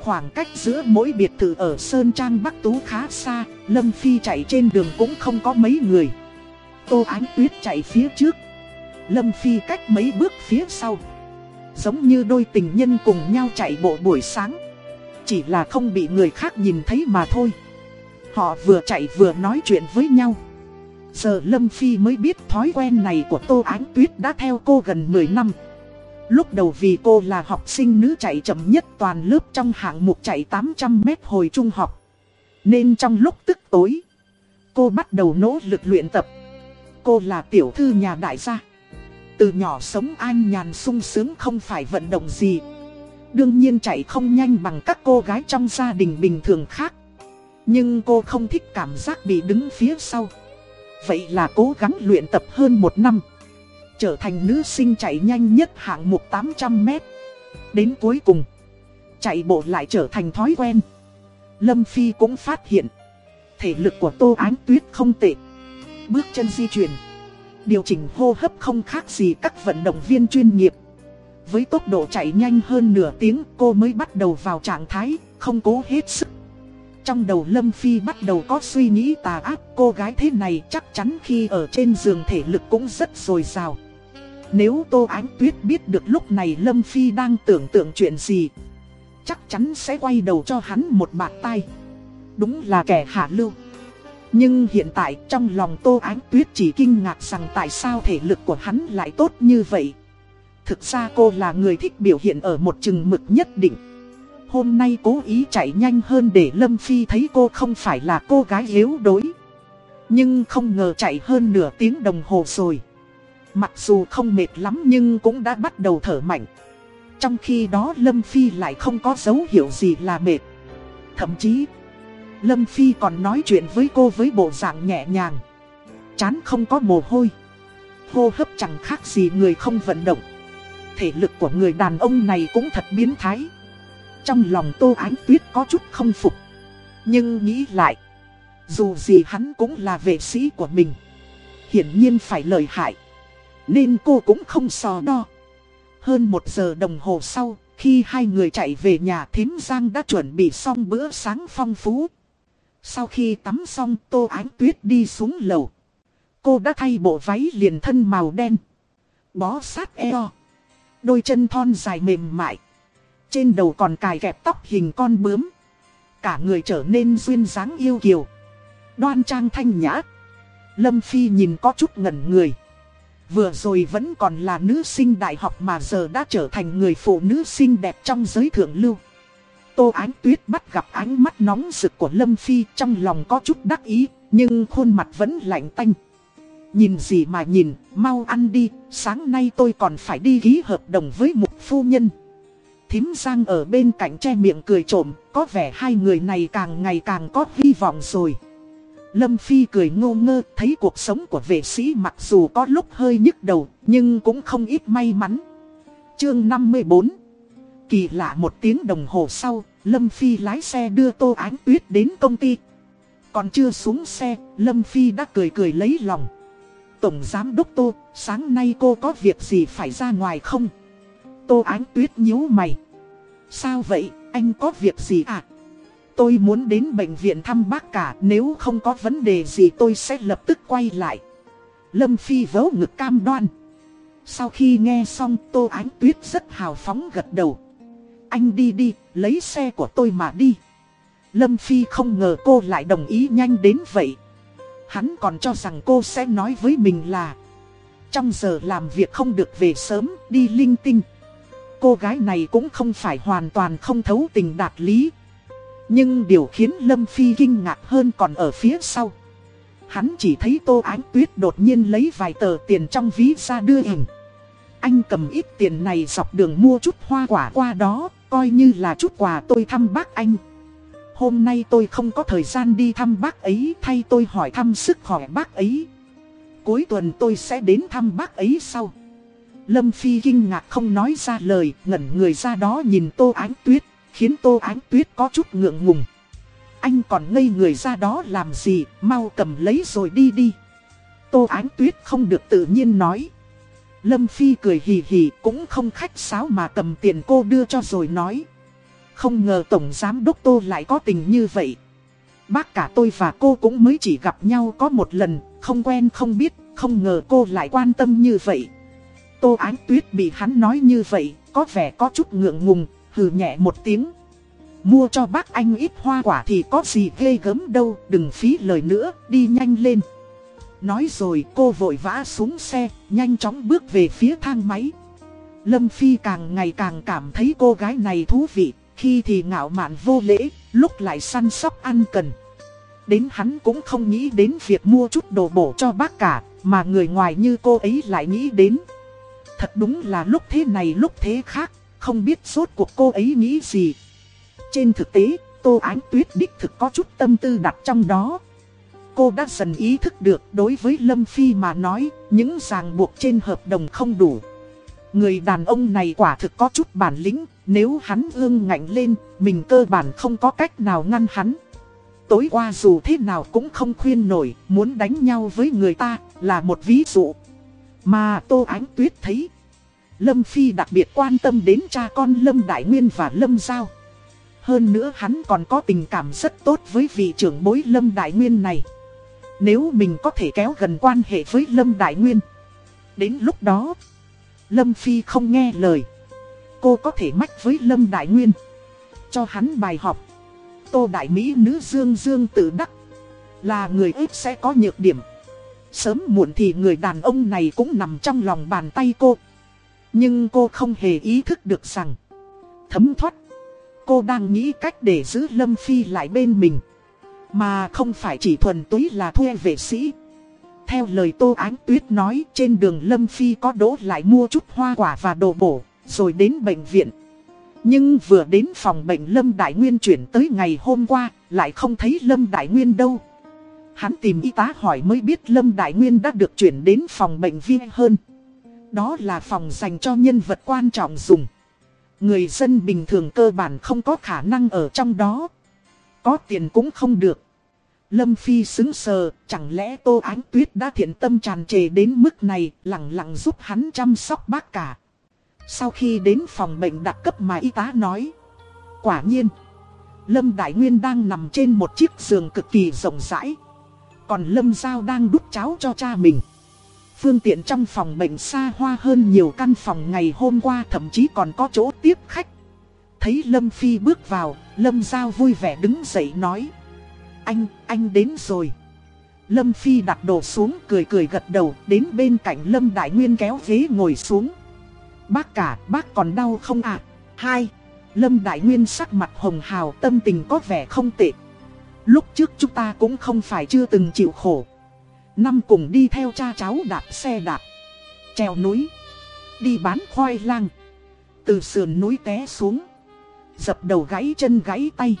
Khoảng cách giữa mỗi biệt thự ở Sơn Trang Bắc Tú khá xa, Lâm Phi chạy trên đường cũng không có mấy người. Tô Ánh Tuyết chạy phía trước. Lâm Phi cách mấy bước phía sau. Giống như đôi tình nhân cùng nhau chạy bộ buổi sáng. Chỉ là không bị người khác nhìn thấy mà thôi. Họ vừa chạy vừa nói chuyện với nhau. Giờ Lâm Phi mới biết thói quen này của Tô Ánh Tuyết đã theo cô gần 10 năm. Lúc đầu vì cô là học sinh nữ chạy chậm nhất toàn lớp trong hạng mục chạy 800 mét hồi trung học. Nên trong lúc tức tối, cô bắt đầu nỗ lực luyện tập. Cô là tiểu thư nhà đại gia. Từ nhỏ sống an nhàn sung sướng không phải vận động gì. Đương nhiên chạy không nhanh bằng các cô gái trong gia đình bình thường khác. Nhưng cô không thích cảm giác bị đứng phía sau. Vậy là cố gắng luyện tập hơn một năm trở thành nữ sinh chạy nhanh nhất hạng mục 800 mét. Đến cuối cùng, chạy bộ lại trở thành thói quen. Lâm Phi cũng phát hiện, thể lực của Tô Ánh Tuyết không tệ. Bước chân di chuyển, điều chỉnh hô hấp không khác gì các vận động viên chuyên nghiệp. Với tốc độ chạy nhanh hơn nửa tiếng cô mới bắt đầu vào trạng thái, không cố hết sức. Trong đầu Lâm Phi bắt đầu có suy nghĩ tà ác cô gái thế này chắc chắn khi ở trên giường thể lực cũng rất dồi dào. Nếu Tô Ánh Tuyết biết được lúc này Lâm Phi đang tưởng tượng chuyện gì, chắc chắn sẽ quay đầu cho hắn một bạt tay. Đúng là kẻ hạ lưu. Nhưng hiện tại trong lòng Tô Ánh Tuyết chỉ kinh ngạc rằng tại sao thể lực của hắn lại tốt như vậy. Thực ra cô là người thích biểu hiện ở một chừng mực nhất định. Hôm nay cố ý chạy nhanh hơn để Lâm Phi thấy cô không phải là cô gái yếu đuối. Nhưng không ngờ chạy hơn nửa tiếng đồng hồ rồi. Mặc dù không mệt lắm nhưng cũng đã bắt đầu thở mạnh. Trong khi đó Lâm Phi lại không có dấu hiệu gì là mệt. Thậm chí, Lâm Phi còn nói chuyện với cô với bộ dạng nhẹ nhàng. Chán không có mồ hôi. Hô hấp chẳng khác gì người không vận động. Thể lực của người đàn ông này cũng thật biến thái. Trong lòng Tô Ánh Tuyết có chút không phục. Nhưng nghĩ lại, dù gì hắn cũng là vệ sĩ của mình. Hiển nhiên phải lợi hại. Nên cô cũng không so đo. Hơn một giờ đồng hồ sau, khi hai người chạy về nhà thím Giang đã chuẩn bị xong bữa sáng phong phú. Sau khi tắm xong Tô Ánh Tuyết đi xuống lầu. Cô đã thay bộ váy liền thân màu đen. Bó sát eo. Đôi chân thon dài mềm mại. Trên đầu còn cài kẹp tóc hình con bướm. Cả người trở nên duyên dáng yêu kiều. Đoan trang thanh nhã. Lâm Phi nhìn có chút ngẩn người. Vừa rồi vẫn còn là nữ sinh đại học mà giờ đã trở thành người phụ nữ xinh đẹp trong giới thượng lưu. Tô Ánh Tuyết bắt gặp ánh mắt nóng rực của Lâm Phi trong lòng có chút đắc ý, nhưng khuôn mặt vẫn lạnh tanh. Nhìn gì mà nhìn, mau ăn đi, sáng nay tôi còn phải đi ký hợp đồng với một phu nhân. Thím Giang ở bên cạnh che miệng cười trộm, có vẻ hai người này càng ngày càng có hy vọng rồi. Lâm Phi cười ngô ngơ, thấy cuộc sống của vệ sĩ mặc dù có lúc hơi nhức đầu, nhưng cũng không ít may mắn. Chương 54 Kỳ lạ một tiếng đồng hồ sau, Lâm Phi lái xe đưa Tô Ánh Tuyết đến công ty. Còn chưa xuống xe, Lâm Phi đã cười cười lấy lòng. Tổng Giám Đốc Tô, sáng nay cô có việc gì phải ra ngoài không? Tô Ánh Tuyết nhíu mày. Sao vậy, anh có việc gì à? Tôi muốn đến bệnh viện thăm bác cả, nếu không có vấn đề gì tôi sẽ lập tức quay lại. Lâm Phi vớ ngực cam đoan. Sau khi nghe xong Tô Ánh Tuyết rất hào phóng gật đầu. Anh đi đi, lấy xe của tôi mà đi. Lâm Phi không ngờ cô lại đồng ý nhanh đến vậy. Hắn còn cho rằng cô sẽ nói với mình là Trong giờ làm việc không được về sớm, đi linh tinh Cô gái này cũng không phải hoàn toàn không thấu tình đạt lý Nhưng điều khiến Lâm Phi kinh ngạc hơn còn ở phía sau Hắn chỉ thấy Tô Ánh Tuyết đột nhiên lấy vài tờ tiền trong ví ra đưa hình Anh cầm ít tiền này dọc đường mua chút hoa quả qua đó, Coi như là chút quà tôi thăm bác anh Hôm nay tôi không có thời gian đi thăm bác ấy, thay tôi hỏi thăm sức khỏe bác ấy. Cuối tuần tôi sẽ đến thăm bác ấy sau. Lâm Phi kinh ngạc không nói ra lời, ngẩn người ra đó nhìn Tô Ánh Tuyết, khiến Tô Ánh Tuyết có chút ngượng ngùng. Anh còn ngây người ra đó làm gì, mau cầm lấy rồi đi đi. Tô Ánh Tuyết không được tự nhiên nói. Lâm Phi cười hì hì cũng không khách sáo mà cầm tiền cô đưa cho rồi nói. Không ngờ Tổng Giám Đốc Tô lại có tình như vậy. Bác cả tôi và cô cũng mới chỉ gặp nhau có một lần, không quen không biết, không ngờ cô lại quan tâm như vậy. Tô Ánh Tuyết bị hắn nói như vậy, có vẻ có chút ngượng ngùng, hừ nhẹ một tiếng. Mua cho bác anh ít hoa quả thì có gì ghê gớm đâu, đừng phí lời nữa, đi nhanh lên. Nói rồi cô vội vã xuống xe, nhanh chóng bước về phía thang máy. Lâm Phi càng ngày càng cảm thấy cô gái này thú vị, khi thì ngạo mạn vô lễ, lúc lại săn sóc ăn cần. Đến hắn cũng không nghĩ đến việc mua chút đồ bổ cho bác cả, mà người ngoài như cô ấy lại nghĩ đến. Thật đúng là lúc thế này lúc thế khác, không biết suốt cuộc cô ấy nghĩ gì. Trên thực tế, Tô Ánh Tuyết đích thực có chút tâm tư đặt trong đó. Cô đã dần ý thức được đối với Lâm Phi mà nói, những ràng buộc trên hợp đồng không đủ. Người đàn ông này quả thực có chút bản lĩnh, Nếu hắn ương ngạnh lên, mình cơ bản không có cách nào ngăn hắn. Tối qua dù thế nào cũng không khuyên nổi, muốn đánh nhau với người ta là một ví dụ. Mà Tô Ánh Tuyết thấy, Lâm Phi đặc biệt quan tâm đến cha con Lâm Đại Nguyên và Lâm Giao. Hơn nữa hắn còn có tình cảm rất tốt với vị trưởng bối Lâm Đại Nguyên này. Nếu mình có thể kéo gần quan hệ với Lâm Đại Nguyên. Đến lúc đó, Lâm Phi không nghe lời. Cô có thể mách với Lâm Đại Nguyên. Cho hắn bài học. Tô Đại Mỹ nữ Dương Dương tự đắc. Là người ít sẽ có nhược điểm. Sớm muộn thì người đàn ông này cũng nằm trong lòng bàn tay cô. Nhưng cô không hề ý thức được rằng. Thấm thoát. Cô đang nghĩ cách để giữ Lâm Phi lại bên mình. Mà không phải chỉ thuần túy là thuê vệ sĩ. Theo lời Tô Ánh Tuyết nói trên đường Lâm Phi có đỗ lại mua chút hoa quả và đồ bổ, rồi đến bệnh viện. Nhưng vừa đến phòng bệnh Lâm Đại Nguyên chuyển tới ngày hôm qua, lại không thấy Lâm Đại Nguyên đâu. Hắn tìm y tá hỏi mới biết Lâm Đại Nguyên đã được chuyển đến phòng bệnh viên hơn. Đó là phòng dành cho nhân vật quan trọng dùng. Người dân bình thường cơ bản không có khả năng ở trong đó. Có tiền cũng không được. Lâm Phi xứng sờ, chẳng lẽ Tô Ánh Tuyết đã thiện tâm tràn trề đến mức này, lặng lặng giúp hắn chăm sóc bác cả. Sau khi đến phòng bệnh đặc cấp mà y tá nói. Quả nhiên, Lâm Đại Nguyên đang nằm trên một chiếc giường cực kỳ rộng rãi. Còn Lâm Giao đang đút cháo cho cha mình. Phương tiện trong phòng bệnh xa hoa hơn nhiều căn phòng ngày hôm qua thậm chí còn có chỗ tiếp khách. Thấy Lâm Phi bước vào, Lâm Giao vui vẻ đứng dậy nói. Anh, anh đến rồi. Lâm Phi đặt đồ xuống cười cười gật đầu đến bên cạnh Lâm Đại Nguyên kéo ghế ngồi xuống. Bác cả, bác còn đau không ạ? À? Hai, Lâm Đại Nguyên sắc mặt hồng hào tâm tình có vẻ không tệ. Lúc trước chúng ta cũng không phải chưa từng chịu khổ. Năm cùng đi theo cha cháu đạp xe đạp. Trèo núi. Đi bán khoai lang. Từ sườn núi té xuống. Dập đầu gãy chân gãy tay.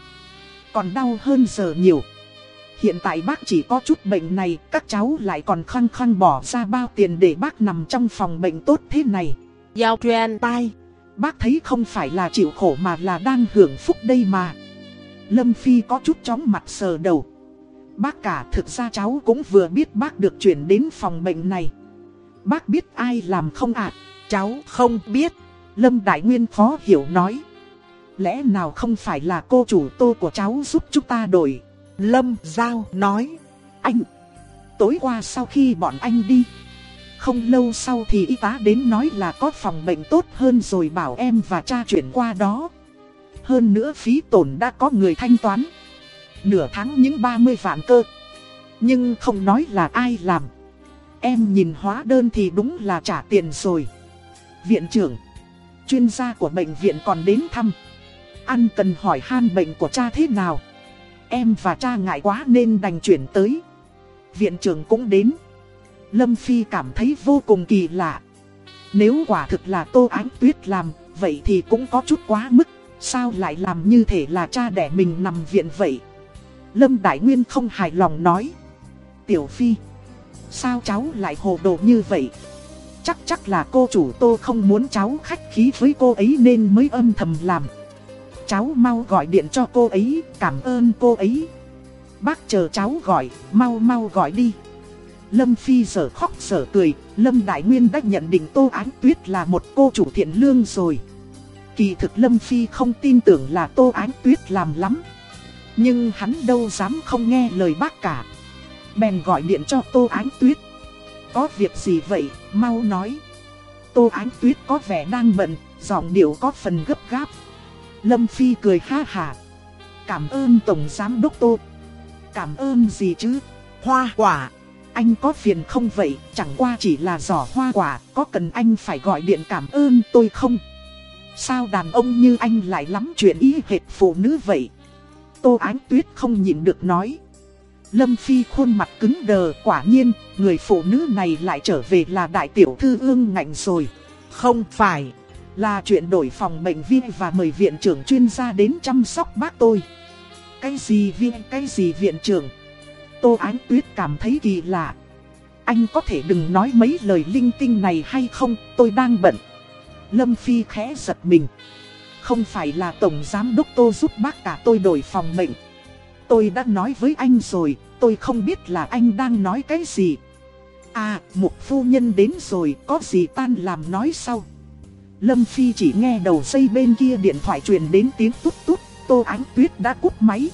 Còn đau hơn giờ nhiều. Hiện tại bác chỉ có chút bệnh này, các cháu lại còn khăng khăng bỏ ra bao tiền để bác nằm trong phòng bệnh tốt thế này. Giao truyền tai, bác thấy không phải là chịu khổ mà là đang hưởng phúc đây mà. Lâm Phi có chút chóng mặt sờ đầu. Bác cả thực ra cháu cũng vừa biết bác được chuyển đến phòng bệnh này. Bác biết ai làm không ạ? Cháu không biết. Lâm Đại Nguyên khó hiểu nói. Lẽ nào không phải là cô chủ tô của cháu giúp chúng ta đổi? Lâm Giao nói. Anh, tối qua sau khi bọn anh đi, không lâu sau thì y tá đến nói là có phòng bệnh tốt hơn rồi bảo em và cha chuyển qua đó. Hơn nữa phí tổn đã có người thanh toán. Nửa tháng những 30 vạn cơ. Nhưng không nói là ai làm. Em nhìn hóa đơn thì đúng là trả tiền rồi. Viện trưởng, chuyên gia của bệnh viện còn đến thăm. Ăn cần hỏi han bệnh của cha thế nào. Em và cha ngại quá nên đành chuyển tới. Viện trưởng cũng đến. Lâm Phi cảm thấy vô cùng kỳ lạ. Nếu quả thực là Tô Ánh Tuyết làm, vậy thì cũng có chút quá mức. Sao lại làm như thể là cha đẻ mình nằm viện vậy? Lâm Đại Nguyên không hài lòng nói. Tiểu Phi, sao cháu lại hồ đồ như vậy? Chắc chắc là cô chủ Tô không muốn cháu khách khí với cô ấy nên mới âm thầm làm. Cháu mau gọi điện cho cô ấy, cảm ơn cô ấy. Bác chờ cháu gọi, mau mau gọi đi. Lâm Phi sở khóc sở cười, Lâm Đại Nguyên đã nhận định Tô Ánh Tuyết là một cô chủ thiện lương rồi. Kỳ thực Lâm Phi không tin tưởng là Tô Ánh Tuyết làm lắm. Nhưng hắn đâu dám không nghe lời bác cả. Bèn gọi điện cho Tô Ánh Tuyết. Có việc gì vậy, mau nói. Tô Ánh Tuyết có vẻ đang bận, giọng điệu có phần gấp gáp. Lâm Phi cười ha hà. Cảm ơn Tổng Giám Đốc Tô. Cảm ơn gì chứ? Hoa quả. Anh có phiền không vậy, chẳng qua chỉ là giỏ hoa quả, có cần anh phải gọi điện cảm ơn tôi không? Sao đàn ông như anh lại lắm chuyện ý hệt phụ nữ vậy? Tô Ánh Tuyết không nhịn được nói. Lâm Phi khuôn mặt cứng đờ, quả nhiên, người phụ nữ này lại trở về là đại tiểu thư ương ngạnh rồi. Không phải, là chuyện đổi phòng bệnh viện và mời viện trưởng chuyên gia đến chăm sóc bác tôi. Cái gì viện, cái gì viện trưởng? Tô Ánh Tuyết cảm thấy kỳ lạ. Anh có thể đừng nói mấy lời linh tinh này hay không, tôi đang bận. Lâm Phi khẽ giật mình. Không phải là Tổng Giám Đốc Tô giúp bác cả tôi đổi phòng mệnh. Tôi đã nói với anh rồi, tôi không biết là anh đang nói cái gì. À, một phu nhân đến rồi, có gì tan làm nói sau. Lâm Phi chỉ nghe đầu dây bên kia điện thoại truyền đến tiếng tút tút, Tô Ánh Tuyết đã cút máy.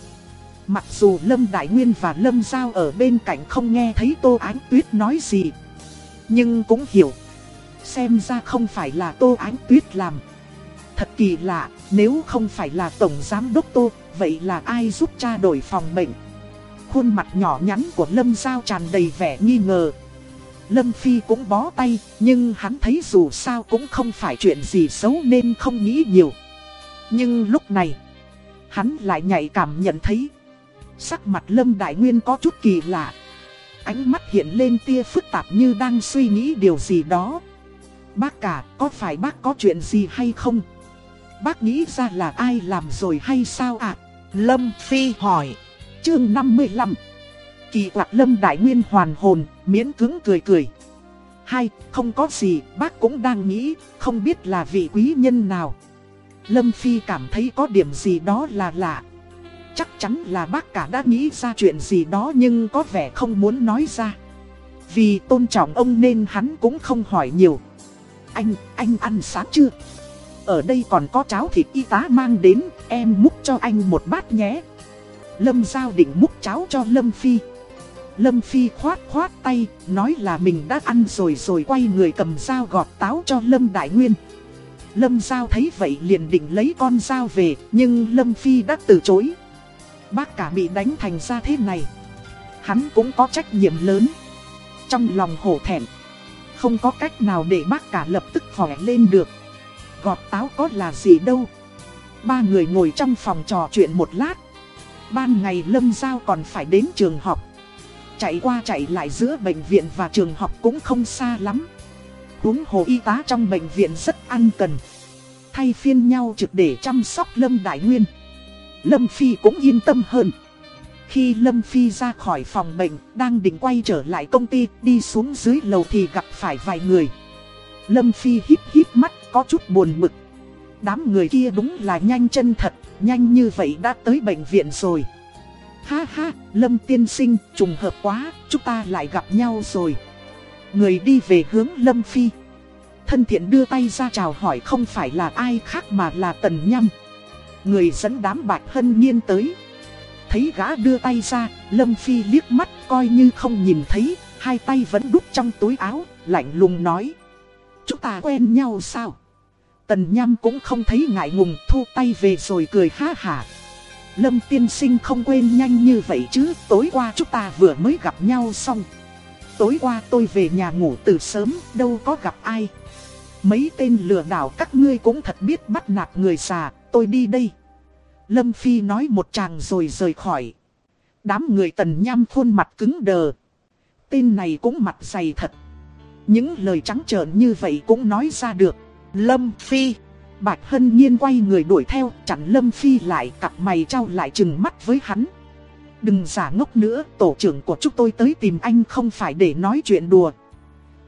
Mặc dù Lâm Đại Nguyên và Lâm Giao ở bên cạnh không nghe thấy Tô Ánh Tuyết nói gì, nhưng cũng hiểu. Xem ra không phải là Tô Ánh Tuyết làm. Thật kỳ lạ, nếu không phải là Tổng Giám Đốc Tô, vậy là ai giúp cha đổi phòng bệnh? Khuôn mặt nhỏ nhắn của Lâm Giao tràn đầy vẻ nghi ngờ. Lâm Phi cũng bó tay, nhưng hắn thấy dù sao cũng không phải chuyện gì xấu nên không nghĩ nhiều. Nhưng lúc này, hắn lại nhạy cảm nhận thấy. Sắc mặt Lâm Đại Nguyên có chút kỳ lạ. Ánh mắt hiện lên tia phức tạp như đang suy nghĩ điều gì đó. Bác cả, có phải bác có chuyện gì hay không? Bác nghĩ ra là ai làm rồi hay sao ạ? Lâm Phi hỏi. Chương 55 Kỳ quặc Lâm Đại Nguyên hoàn hồn, miễn cứng cười cười. Hai, không có gì, bác cũng đang nghĩ, không biết là vị quý nhân nào. Lâm Phi cảm thấy có điểm gì đó là lạ. Chắc chắn là bác cả đã nghĩ ra chuyện gì đó nhưng có vẻ không muốn nói ra. Vì tôn trọng ông nên hắn cũng không hỏi nhiều. Anh, anh ăn sáng chưa? Ở đây còn có cháo thịt y tá mang đến, em múc cho anh một bát nhé. Lâm Giao định múc cháo cho Lâm Phi. Lâm Phi khoát khoát tay, nói là mình đã ăn rồi rồi quay người cầm dao gọt táo cho Lâm Đại Nguyên. Lâm Giao thấy vậy liền định lấy con dao về, nhưng Lâm Phi đã từ chối. Bác cả bị đánh thành ra thế này. Hắn cũng có trách nhiệm lớn. Trong lòng hổ thẹn, không có cách nào để bác cả lập tức khỏe lên được. Gọt táo có là gì đâu. Ba người ngồi trong phòng trò chuyện một lát. Ban ngày Lâm Giao còn phải đến trường học. Chạy qua chạy lại giữa bệnh viện và trường học cũng không xa lắm. Huống hồ y tá trong bệnh viện rất ăn cần. Thay phiên nhau trực để chăm sóc Lâm Đại Nguyên. Lâm Phi cũng yên tâm hơn. Khi Lâm Phi ra khỏi phòng bệnh, đang định quay trở lại công ty, đi xuống dưới lầu thì gặp phải vài người. Lâm Phi híp híp mắt, có chút buồn mực Đám người kia đúng là nhanh chân thật, nhanh như vậy đã tới bệnh viện rồi. Ha ha, Lâm tiên sinh, trùng hợp quá, chúng ta lại gặp nhau rồi. Người đi về hướng Lâm Phi. Thân thiện đưa tay ra chào hỏi không phải là ai khác mà là Tần Nhâm. Người dẫn đám bạch hân nhiên tới. Thấy gã đưa tay ra, Lâm Phi liếc mắt coi như không nhìn thấy, hai tay vẫn đút trong túi áo, lạnh lùng nói. Chúng ta quen nhau sao? Tần Nham cũng không thấy ngại ngùng thu tay về rồi cười ha hả. Lâm tiên sinh không quên nhanh như vậy chứ, tối qua chúng ta vừa mới gặp nhau xong. Tối qua tôi về nhà ngủ từ sớm, đâu có gặp ai. Mấy tên lừa đảo các ngươi cũng thật biết bắt nạt người già, tôi đi đây. Lâm Phi nói một chàng rồi rời khỏi. Đám người tần nham khuôn mặt cứng đờ. Tên này cũng mặt dày thật. Những lời trắng trợn như vậy cũng nói ra được. Lâm Phi. Bạch Hân Nhiên quay người đuổi theo, chặn Lâm Phi lại, cặp mày trao lại chừng mắt với hắn. Đừng giả ngốc nữa, tổ trưởng của chúng tôi tới tìm anh không phải để nói chuyện đùa.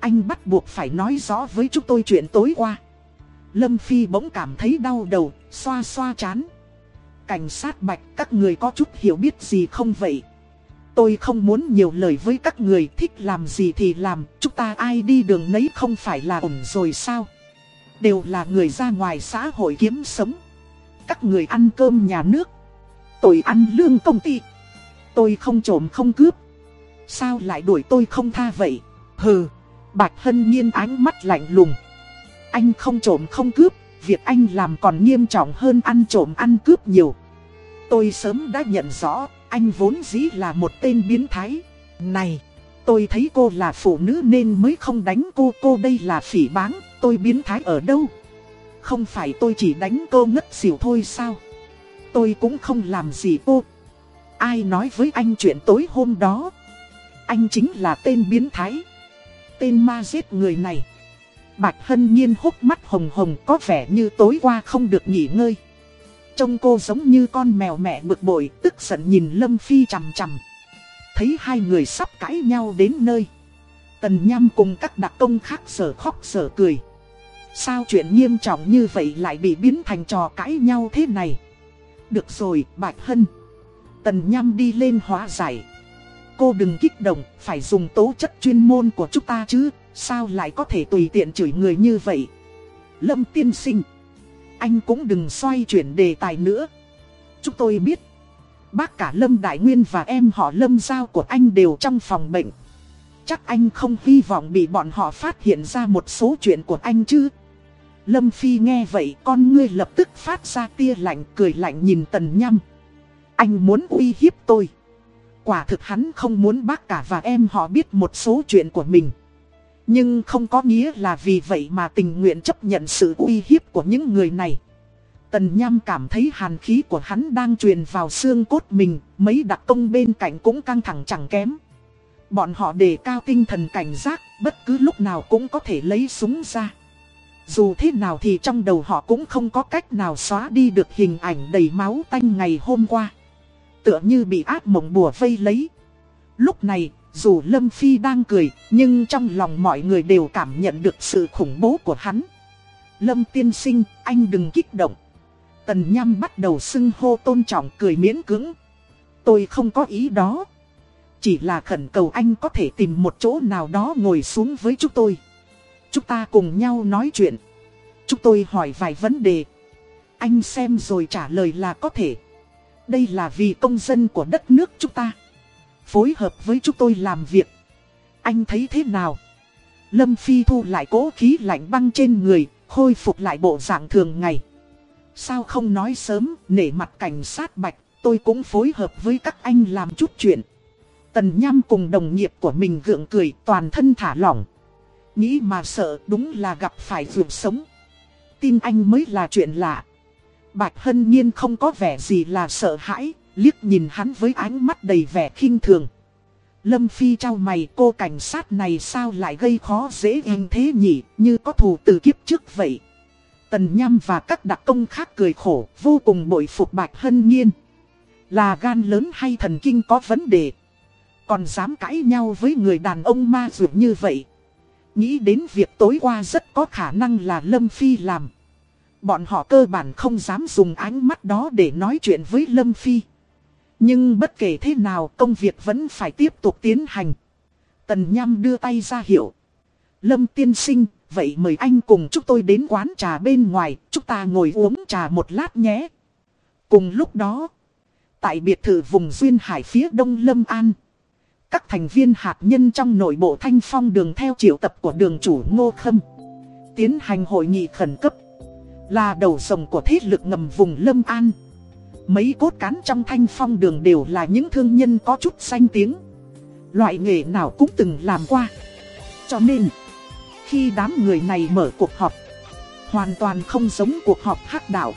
Anh bắt buộc phải nói rõ với chúng tôi chuyện tối qua. Lâm Phi bỗng cảm thấy đau đầu, xoa xoa chán. Cảnh sát Bạch các người có chút hiểu biết gì không vậy? Tôi không muốn nhiều lời với các người thích làm gì thì làm, chúng ta ai đi đường nấy không phải là ổn rồi sao? Đều là người ra ngoài xã hội kiếm sống. Các người ăn cơm nhà nước. Tôi ăn lương công ty. Tôi không trộm không cướp. Sao lại đuổi tôi không tha vậy? Hừ, Bạch Hân Nhiên ánh mắt lạnh lùng. Anh không trộm không cướp, việc anh làm còn nghiêm trọng hơn ăn trộm ăn cướp nhiều. Tôi sớm đã nhận rõ, anh vốn dĩ là một tên biến thái. Này, tôi thấy cô là phụ nữ nên mới không đánh cô, cô đây là phỉ báng, tôi biến thái ở đâu? Không phải tôi chỉ đánh cô ngất xỉu thôi sao? Tôi cũng không làm gì cô. Ai nói với anh chuyện tối hôm đó? Anh chính là tên biến thái. Tên ma giết người này. Bạch Hân Nhiên hốc mắt hồng hồng có vẻ như tối qua không được nghỉ ngơi. Trông cô giống như con mèo mẹ bực bội, tức giận nhìn Lâm Phi chằm chằm. Thấy hai người sắp cãi nhau đến nơi. Tần Nham cùng các đặc công khác sở khóc sở cười. Sao chuyện nghiêm trọng như vậy lại bị biến thành trò cãi nhau thế này? Được rồi, Bạch Hân. Tần Nham đi lên hóa giải. Cô đừng kích động, phải dùng tố chất chuyên môn của chúng ta chứ, sao lại có thể tùy tiện chửi người như vậy? Lâm tiên sinh. Anh cũng đừng xoay chuyển đề tài nữa. Chúng tôi biết. Bác cả Lâm Đại Nguyên và em họ Lâm Giao của anh đều trong phòng bệnh. Chắc anh không hy vọng bị bọn họ phát hiện ra một số chuyện của anh chứ. Lâm Phi nghe vậy, con ngươi lập tức phát ra tia lạnh, cười lạnh nhìn Tần Nhâm. Anh muốn uy hiếp tôi. Quả thực hắn không muốn bác cả và em họ biết một số chuyện của mình. Nhưng không có nghĩa là vì vậy mà tình nguyện chấp nhận sự uy hiếp của những người này. Tần Nham cảm thấy hàn khí của hắn đang truyền vào xương cốt mình, mấy đặc công bên cạnh cũng căng thẳng chẳng kém. Bọn họ đề cao tinh thần cảnh giác, bất cứ lúc nào cũng có thể lấy súng ra. Dù thế nào thì trong đầu họ cũng không có cách nào xóa đi được hình ảnh đầy máu tanh ngày hôm qua. Tựa như bị ác mộng bùa vây lấy. Lúc này, dù Lâm Phi đang cười, nhưng trong lòng mọi người đều cảm nhận được sự khủng bố của hắn. Lâm tiên sinh, anh đừng kích động. Tần Nham bắt đầu xưng hô tôn trọng cười miễn cưỡng. Tôi không có ý đó. Chỉ là khẩn cầu anh có thể tìm một chỗ nào đó ngồi xuống với chúng tôi. Chúng ta cùng nhau nói chuyện. Chúng tôi hỏi vài vấn đề. Anh xem rồi trả lời là có thể. Đây là vì công dân của đất nước chúng ta. Phối hợp với chúng tôi làm việc. Anh thấy thế nào? Lâm Phi thu lại cố khí lạnh băng trên người, khôi phục lại bộ dạng thường ngày. Sao không nói sớm, nể mặt cảnh sát bạch, tôi cũng phối hợp với các anh làm chút chuyện. Tần Nham cùng đồng nghiệp của mình gượng cười, toàn thân thả lỏng. Nghĩ mà sợ đúng là gặp phải vượt sống. Tin anh mới là chuyện lạ. Bạch Hân Nhiên không có vẻ gì là sợ hãi, liếc nhìn hắn với ánh mắt đầy vẻ khinh thường. Lâm Phi trao mày cô cảnh sát này sao lại gây khó dễ hình thế nhỉ, như có thù từ kiếp trước vậy. Tần Nham và các đặc công khác cười khổ, vô cùng bội phục Bạch Hân Nhiên. Là gan lớn hay thần kinh có vấn đề. Còn dám cãi nhau với người đàn ông ma dược như vậy. Nghĩ đến việc tối qua rất có khả năng là Lâm Phi làm. Bọn họ cơ bản không dám dùng ánh mắt đó để nói chuyện với Lâm Phi. Nhưng bất kể thế nào công việc vẫn phải tiếp tục tiến hành. Tần Nham đưa tay ra hiệu. Lâm tiên sinh, vậy mời anh cùng chúng tôi đến quán trà bên ngoài, chúng ta ngồi uống trà một lát nhé. Cùng lúc đó, tại biệt thự vùng Duyên Hải phía đông Lâm An. Các thành viên hạt nhân trong nội bộ thanh phong đường theo triệu tập của đường chủ Ngô Khâm. Tiến hành hội nghị khẩn cấp. Là đầu sồng của thế lực ngầm vùng Lâm An. Mấy cốt cán trong thanh phong đường đều là những thương nhân có chút danh tiếng. Loại nghề nào cũng từng làm qua. Cho nên, khi đám người này mở cuộc họp, hoàn toàn không giống cuộc họp hắc đạo.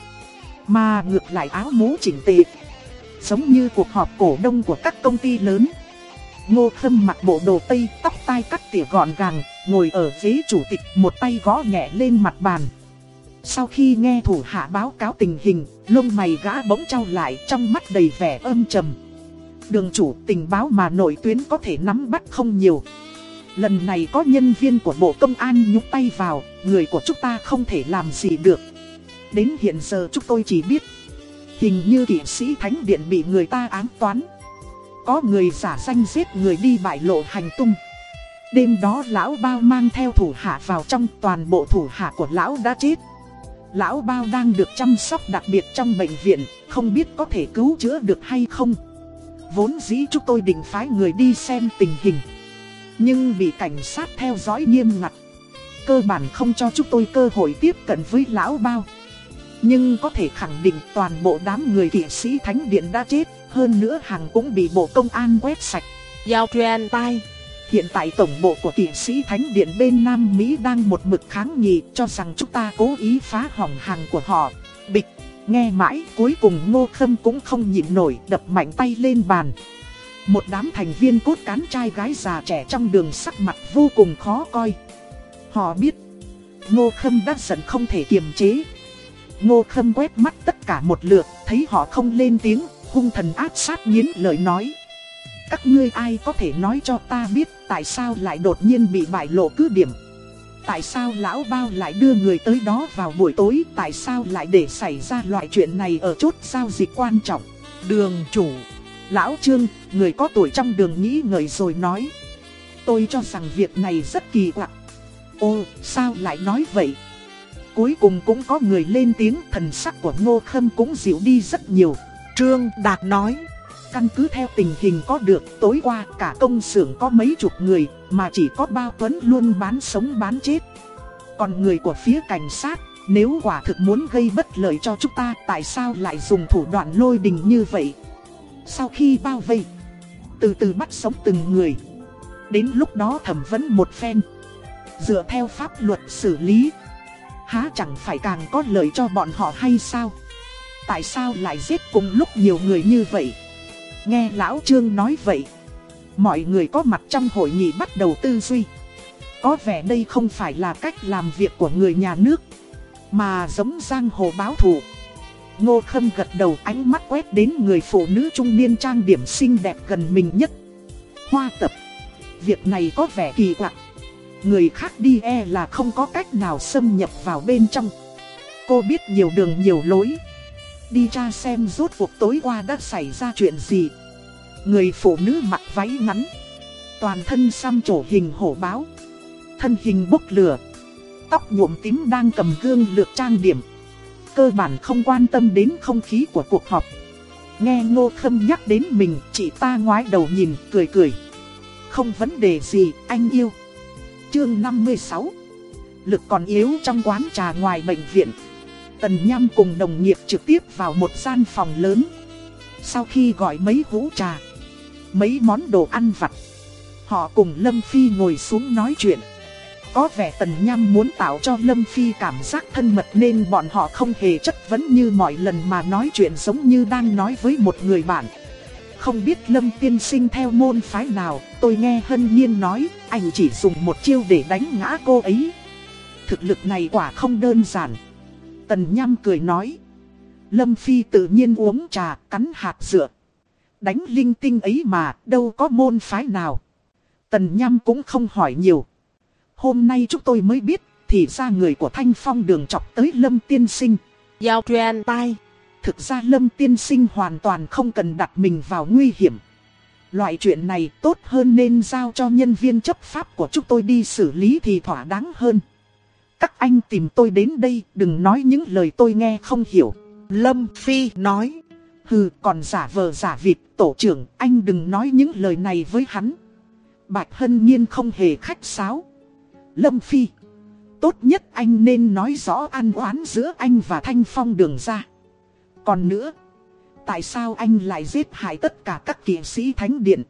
Mà ngược lại áo mũ chỉnh tề. Giống như cuộc họp cổ đông của các công ty lớn. Ngô Khâm mặc bộ đồ tây, tóc tai cắt tỉa gọn gàng, ngồi ở ghế chủ tịch, một tay gõ nhẹ lên mặt bàn. Sau khi nghe thủ hạ báo cáo tình hình, lông mày gã bỗng trao lại trong mắt đầy vẻ âm trầm. Đường chủ tình báo mà nội tuyến có thể nắm bắt không nhiều. Lần này có nhân viên của Bộ Công an nhúc tay vào, người của chúng ta không thể làm gì được. Đến hiện giờ chúng tôi chỉ biết, hình như kỷ sĩ Thánh Điện bị người ta ám toán. Có người giả danh giết người đi bại lộ hành tung. Đêm đó lão bao mang theo thủ hạ vào trong toàn bộ thủ hạ của lão đã chết. Lão bao đang được chăm sóc đặc biệt trong bệnh viện, không biết có thể cứu chữa được hay không. Vốn dĩ chúng tôi định phái người đi xem tình hình. Nhưng bị cảnh sát theo dõi nghiêm ngặt. Cơ bản không cho chúng tôi cơ hội tiếp cận với lão bao. Nhưng có thể khẳng định toàn bộ đám người kỵ sĩ thánh điện đã chết, hơn nữa hàng cũng bị bộ công an quét sạch. Giao truyền tai. Hiện tại tổng bộ của kỷ sĩ Thánh Điện bên Nam Mỹ đang một mực kháng nghị cho rằng chúng ta cố ý phá hỏng hàng của họ. Bịch, nghe mãi cuối cùng Ngô Khâm cũng không nhịn nổi đập mạnh tay lên bàn. Một đám thành viên cốt cán trai gái già trẻ trong đường sắc mặt vô cùng khó coi. Họ biết, Ngô Khâm đã giận không thể kiềm chế. Ngô Khâm quét mắt tất cả một lượt, thấy họ không lên tiếng, hung thần áp sát nghiến lời nói. Các ngươi ai có thể nói cho ta biết tại sao lại đột nhiên bị bại lộ cứ điểm. Tại sao lão bao lại đưa người tới đó vào buổi tối? Tại sao lại để xảy ra loại chuyện này ở chốt giao dịch quan trọng? Đường chủ. Lão Trương, người có tuổi trong đường nghĩ ngợi rồi nói. Tôi cho rằng việc này rất kỳ quặc. Ô, sao lại nói vậy? Cuối cùng cũng có người lên tiếng thần sắc của Ngô Khâm cũng dịu đi rất nhiều. Trương Đạt nói Căn cứ theo tình hình có được, tối qua cả công xưởng có mấy chục người, mà chỉ có bao tuấn luôn bán sống bán chết. Còn người của phía cảnh sát, nếu quả thực muốn gây bất lợi cho chúng ta, tại sao lại dùng thủ đoạn lôi đình như vậy? Sau khi bao vây, từ từ bắt sống từng người. Đến lúc đó thẩm vấn một phen. Dựa theo pháp luật xử lý, há chẳng phải càng có lợi cho bọn họ hay sao? Tại sao lại giết cùng lúc nhiều người như vậy? Nghe Lão Trương nói vậy, mọi người có mặt trong hội nghị bắt đầu tư duy. Có vẻ đây không phải là cách làm việc của người nhà nước, mà giống giang hồ báo thù. Ngô Khâm gật đầu ánh mắt quét đến người phụ nữ trung niên trang điểm xinh đẹp gần mình nhất. Hoa tập. Việc này có vẻ kỳ quặc. Người khác đi e là không có cách nào xâm nhập vào bên trong. Cô biết nhiều đường nhiều lối. Đi tra xem rốt cuộc tối qua đã xảy ra chuyện gì. Người phụ nữ mặc váy ngắn, Toàn thân xăm trổ hình hổ báo, Thân hình bốc lửa, Tóc nhuộm tím đang cầm gương lược trang điểm. Cơ bản không quan tâm đến không khí của cuộc họp. Nghe ngô khâm nhắc đến mình, Chị ta ngoái đầu nhìn, cười cười. Không vấn đề gì, anh yêu. Chương 56 Lực còn yếu trong quán trà ngoài bệnh viện. Tần Nham cùng đồng nghiệp trực tiếp vào một gian phòng lớn. Sau khi gọi mấy hũ trà, mấy món đồ ăn vặt, họ cùng Lâm Phi ngồi xuống nói chuyện. Có vẻ Tần Nham muốn tạo cho Lâm Phi cảm giác thân mật nên bọn họ không hề chất vấn như mọi lần mà nói chuyện giống như đang nói với một người bạn. Không biết Lâm tiên sinh theo môn phái nào, tôi nghe Hân Nhiên nói, anh chỉ dùng một chiêu để đánh ngã cô ấy. Thực lực này quả không đơn giản. Tần Nham cười nói. Lâm Phi tự nhiên uống trà, cắn hạt dựa. Đánh linh tinh ấy mà, đâu có môn phái nào. Tần Nham cũng không hỏi nhiều. Hôm nay chúng tôi mới biết, thì ra người của Thanh Phong đường chọc tới Lâm Tiên Sinh. Giao truyền tai. Thực ra Lâm Tiên Sinh hoàn toàn không cần đặt mình vào nguy hiểm. Loại chuyện này tốt hơn nên giao cho nhân viên chấp pháp của chúng tôi đi xử lý thì thỏa đáng hơn. Các anh tìm tôi đến đây đừng nói những lời tôi nghe không hiểu. Lâm Phi nói. Hừ còn giả vờ giả vịt tổ trưởng anh đừng nói những lời này với hắn. Bạch Hân Nhiên không hề khách sáo. Lâm Phi. Tốt nhất anh nên nói rõ an oán giữa anh và Thanh Phong đường ra. Còn nữa. Tại sao anh lại giết hại tất cả các kỵ sĩ thánh điện?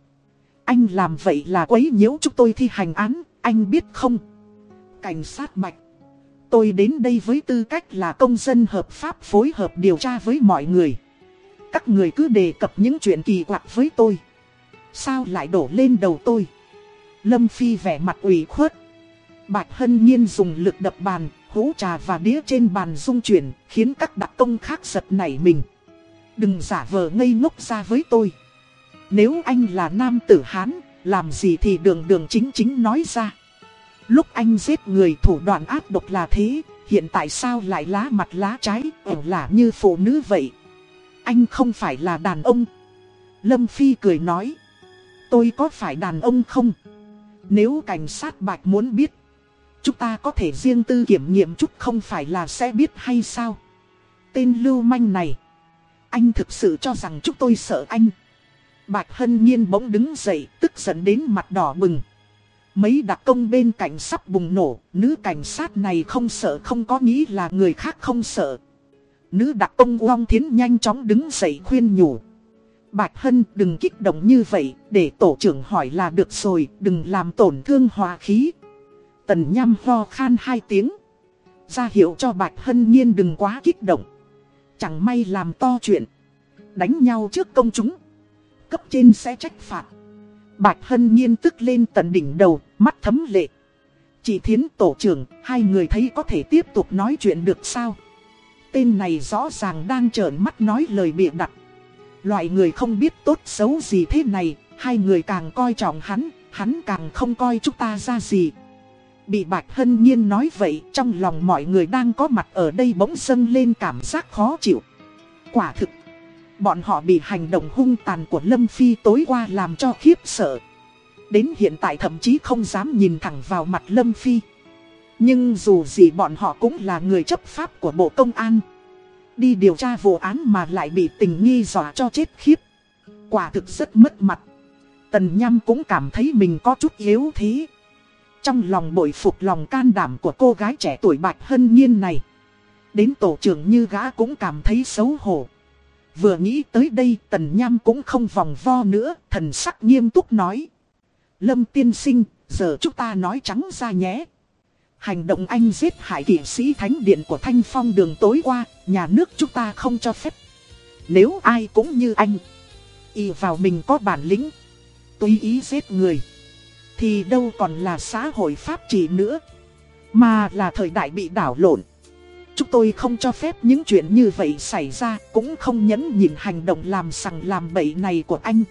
Anh làm vậy là quấy nhiễu chúng tôi thi hành án, anh biết không? Cảnh sát Bạch. Tôi đến đây với tư cách là công dân hợp pháp phối hợp điều tra với mọi người. Các người cứ đề cập những chuyện kỳ quặc với tôi. Sao lại đổ lên đầu tôi? Lâm Phi vẻ mặt ủy khuất. Bạch Hân Nhiên dùng lực đập bàn, hũ trà và đĩa trên bàn rung chuyển, khiến các đặc công khác giật nảy mình. Đừng giả vờ ngây ngốc ra với tôi. Nếu anh là nam tử Hán, làm gì thì đường đường chính chính nói ra. Lúc anh giết người thủ đoạn ác độc là thế, hiện tại sao lại lá mặt lá trái, ẻo là như phụ nữ vậy? Anh không phải là đàn ông. Lâm Phi cười nói. Tôi có phải đàn ông không? Nếu cảnh sát bạch muốn biết, chúng ta có thể riêng tư kiểm nghiệm chút không phải là sẽ biết hay sao? Tên lưu manh này, anh thực sự cho rằng chúng tôi sợ anh. Bạch Hân Nhiên bỗng đứng dậy, tức giận đến mặt đỏ bừng. Mấy đặc công bên cạnh sắp bùng nổ, nữ cảnh sát này không sợ không có nghĩ là người khác không sợ. Nữ đặc công Uông Thiến nhanh chóng đứng dậy khuyên nhủ. Bạch Hân đừng kích động như vậy, để tổ trưởng hỏi là được rồi, đừng làm tổn thương hòa khí. Tần nhăm ho khan hai tiếng. ra hiệu cho Bạch Hân nhiên đừng quá kích động. Chẳng may làm to chuyện. Đánh nhau trước công chúng. Cấp trên sẽ trách phạt. Bạch Hân nhiên tức lên tận đỉnh đầu, mắt thấm lệ. Chị Thiến tổ trưởng, hai người thấy có thể tiếp tục nói chuyện được sao? Tên này rõ ràng đang trợn mắt nói lời bịa đặt. Loại người không biết tốt xấu gì thế này, hai người càng coi trọng hắn, hắn càng không coi chúng ta ra gì. Bị Bạch Hân Nhiên nói vậy trong lòng mọi người đang có mặt ở đây bỗng dâng lên cảm giác khó chịu. Quả thực, bọn họ bị hành động hung tàn của Lâm Phi tối qua làm cho khiếp sợ. Đến hiện tại thậm chí không dám nhìn thẳng vào mặt Lâm Phi. Nhưng dù gì bọn họ cũng là người chấp pháp của Bộ Công an. Đi điều tra vụ án mà lại bị tình nghi dọa cho chết khiếp. Quả thực rất mất mặt. Tần Nham cũng cảm thấy mình có chút yếu thế. Trong lòng bội phục lòng can đảm của cô gái trẻ tuổi Bạch Hân Nhiên này. Đến tổ trưởng như gã cũng cảm thấy xấu hổ. Vừa nghĩ tới đây Tần Nham cũng không vòng vo nữa, thần sắc nghiêm túc nói. Lâm tiên sinh, giờ chúng ta nói trắng ra nhé. Hành động anh giết hại kỷ sĩ thánh điện của Thanh Phong đường tối qua, nhà nước chúng ta không cho phép. Nếu ai cũng như anh, y vào mình có bản lĩnh, tùy ý giết người, thì đâu còn là xã hội pháp trị nữa, mà là thời đại bị đảo lộn. Chúng tôi không cho phép những chuyện như vậy xảy ra, cũng không nhẫn nhịn hành động làm sằng làm bậy này của anh.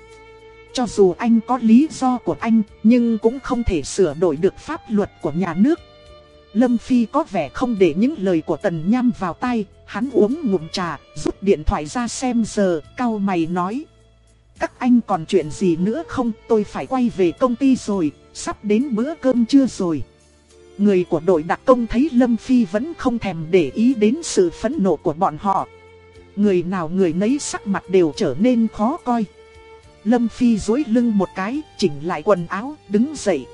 Cho dù anh có lý do của anh, nhưng cũng không thể sửa đổi được pháp luật của nhà nước. Lâm Phi có vẻ không để những lời của Tần Nham vào tay, hắn uống ngụm trà, rút điện thoại ra xem giờ, cao mày nói. Các anh còn chuyện gì nữa không, tôi phải quay về công ty rồi, sắp đến bữa cơm trưa rồi. Người của đội đặc công thấy Lâm Phi vẫn không thèm để ý đến sự phẫn nộ của bọn họ. Người nào người nấy sắc mặt đều trở nên khó coi. Lâm Phi dối lưng một cái, chỉnh lại quần áo, đứng dậy.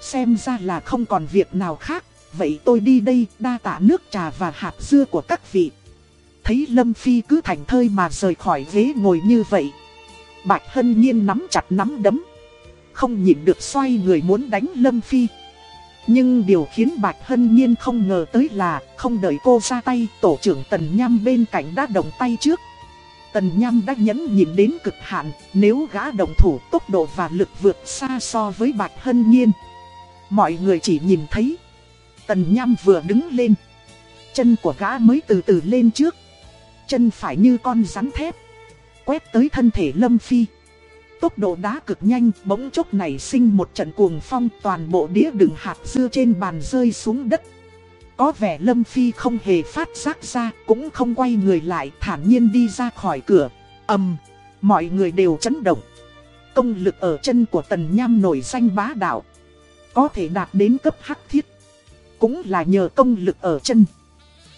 Xem ra là không còn việc nào khác, vậy tôi đi đây đa tạ nước trà và hạt dưa của các vị. Thấy Lâm Phi cứ thành thơi mà rời khỏi ghế ngồi như vậy. Bạch Hân Nhiên nắm chặt nắm đấm. Không nhìn được xoay người muốn đánh Lâm Phi. Nhưng điều khiến Bạch Hân Nhiên không ngờ tới là không đợi cô ra tay, tổ trưởng Tần Nham bên cạnh đã động tay trước. Tần Nham đã nhẫn nhìn đến cực hạn, nếu gã động thủ tốc độ và lực vượt xa so với Bạch Hân Nhiên. Mọi người chỉ nhìn thấy, Tần Nham vừa đứng lên, chân của gã mới từ từ lên trước, chân phải như con rắn thép, quét tới thân thể Lâm Phi. Tốc độ đá cực nhanh, bỗng chốc này sinh một trận cuồng phong toàn bộ đĩa đựng hạt dưa trên bàn rơi xuống đất. Có vẻ Lâm Phi không hề phát giác ra, cũng không quay người lại, thản nhiên đi ra khỏi cửa. âm mọi người đều chấn động. Công lực ở chân của Tần Nham nổi danh bá đạo. Có thể đạt đến cấp hắc thiết. Cũng là nhờ công lực ở chân.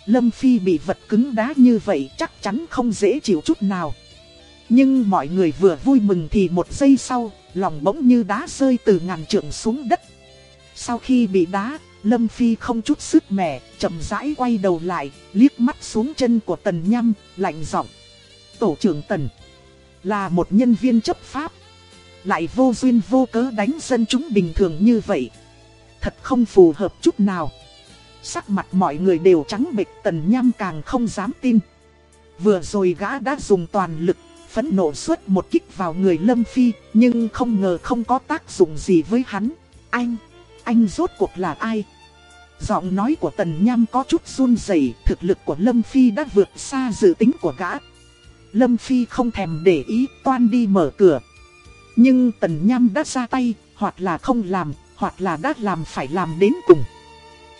Lâm Phi bị vật cứng đá như vậy chắc chắn không dễ chịu chút nào. Nhưng mọi người vừa vui mừng thì một giây sau, lòng bỗng như đá rơi từ ngàn trượng xuống đất. Sau khi bị đá, Lâm Phi không chút sức mẻ, chậm rãi quay đầu lại, liếc mắt xuống chân của Tần Nhâm, lạnh giọng. Tổ trưởng Tần là một nhân viên chấp pháp, lại vô duyên vô cớ đánh dân chúng bình thường như vậy. Thật không phù hợp chút nào. Sắc mặt mọi người đều trắng bệch Tần Nhâm càng không dám tin. Vừa rồi gã đã dùng toàn lực phẫn nộ suốt một kích vào người Lâm Phi, nhưng không ngờ không có tác dụng gì với hắn. Anh, anh rốt cuộc là ai? Giọng nói của Tần Nham có chút run rẩy, thực lực của Lâm Phi đã vượt xa dự tính của gã. Lâm Phi không thèm để ý, toan đi mở cửa. Nhưng Tần Nham đã ra tay, hoặc là không làm, hoặc là đã làm phải làm đến cùng.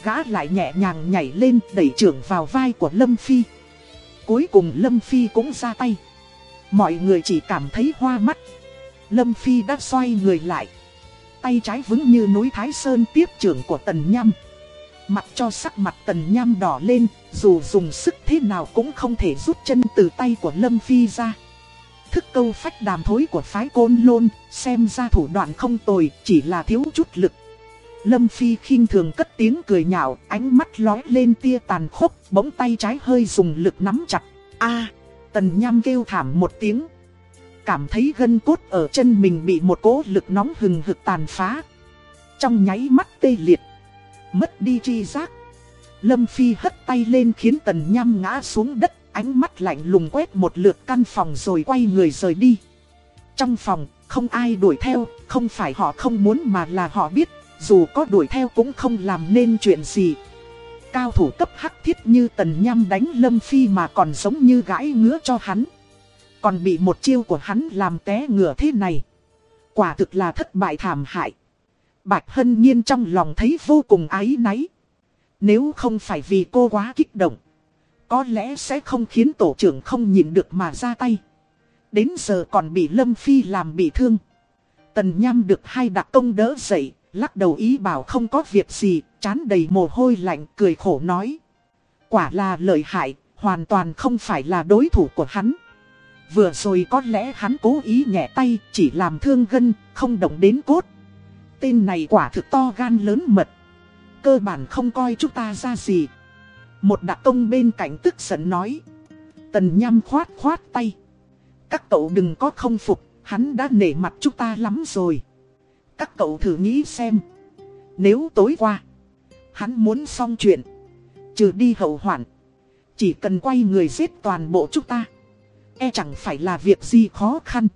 Gã lại nhẹ nhàng nhảy lên đẩy trưởng vào vai của Lâm Phi. Cuối cùng Lâm Phi cũng ra tay. Mọi người chỉ cảm thấy hoa mắt. Lâm Phi đã xoay người lại. Tay trái vững như núi Thái Sơn tiếp trưởng của Tần Nham. Mặt cho sắc mặt Tần Nham đỏ lên, dù dùng sức thế nào cũng không thể rút chân từ tay của Lâm Phi ra. Thức câu phách đàm thối của phái côn lôn, xem ra thủ đoạn không tồi, chỉ là thiếu chút lực. Lâm Phi khinh thường cất tiếng cười nhạo, ánh mắt lói lên tia tàn khốc, bỗng tay trái hơi dùng lực nắm chặt. a Tần Nham kêu thảm một tiếng. Cảm thấy gân cốt ở chân mình bị một cỗ lực nóng hừng hực tàn phá. Trong nháy mắt tê liệt. Mất đi chi giác. Lâm Phi hất tay lên khiến Tần Nham ngã xuống đất. Ánh mắt lạnh lùng quét một lượt căn phòng rồi quay người rời đi. Trong phòng, không ai đuổi theo, không phải họ không muốn mà là họ biết, dù có đuổi theo cũng không làm nên chuyện gì. Cao thủ cấp hắc thiết như tần nham đánh Lâm Phi mà còn giống như gãi ngứa cho hắn. Còn bị một chiêu của hắn làm té ngửa thế này. Quả thực là thất bại thảm hại. Bạch Hân Nhiên trong lòng thấy vô cùng áy náy. Nếu không phải vì cô quá kích động, có lẽ sẽ không khiến tổ trưởng không nhìn được mà ra tay. Đến giờ còn bị Lâm Phi làm bị thương. Tần Nham được hai đặc công đỡ dậy, lắc đầu ý bảo không có việc gì, chán đầy mồ hôi lạnh cười khổ nói. Quả là lợi hại, hoàn toàn không phải là đối thủ của hắn. Vừa rồi có lẽ hắn cố ý nhẹ tay, chỉ làm thương gân, không động đến cốt. Tên này quả thực to gan lớn mật. Cơ bản không coi chúng ta ra gì. Một đặc công bên cạnh tức giận nói. Tần nhăm khoát khoát tay. Các cậu đừng có không phục, hắn đã nể mặt chúng ta lắm rồi. Các cậu thử nghĩ xem. Nếu tối qua, hắn muốn xong chuyện, trừ đi hậu hoạn. Chỉ cần quay người giết toàn bộ chúng ta. E chẳng phải là việc gì khó khăn.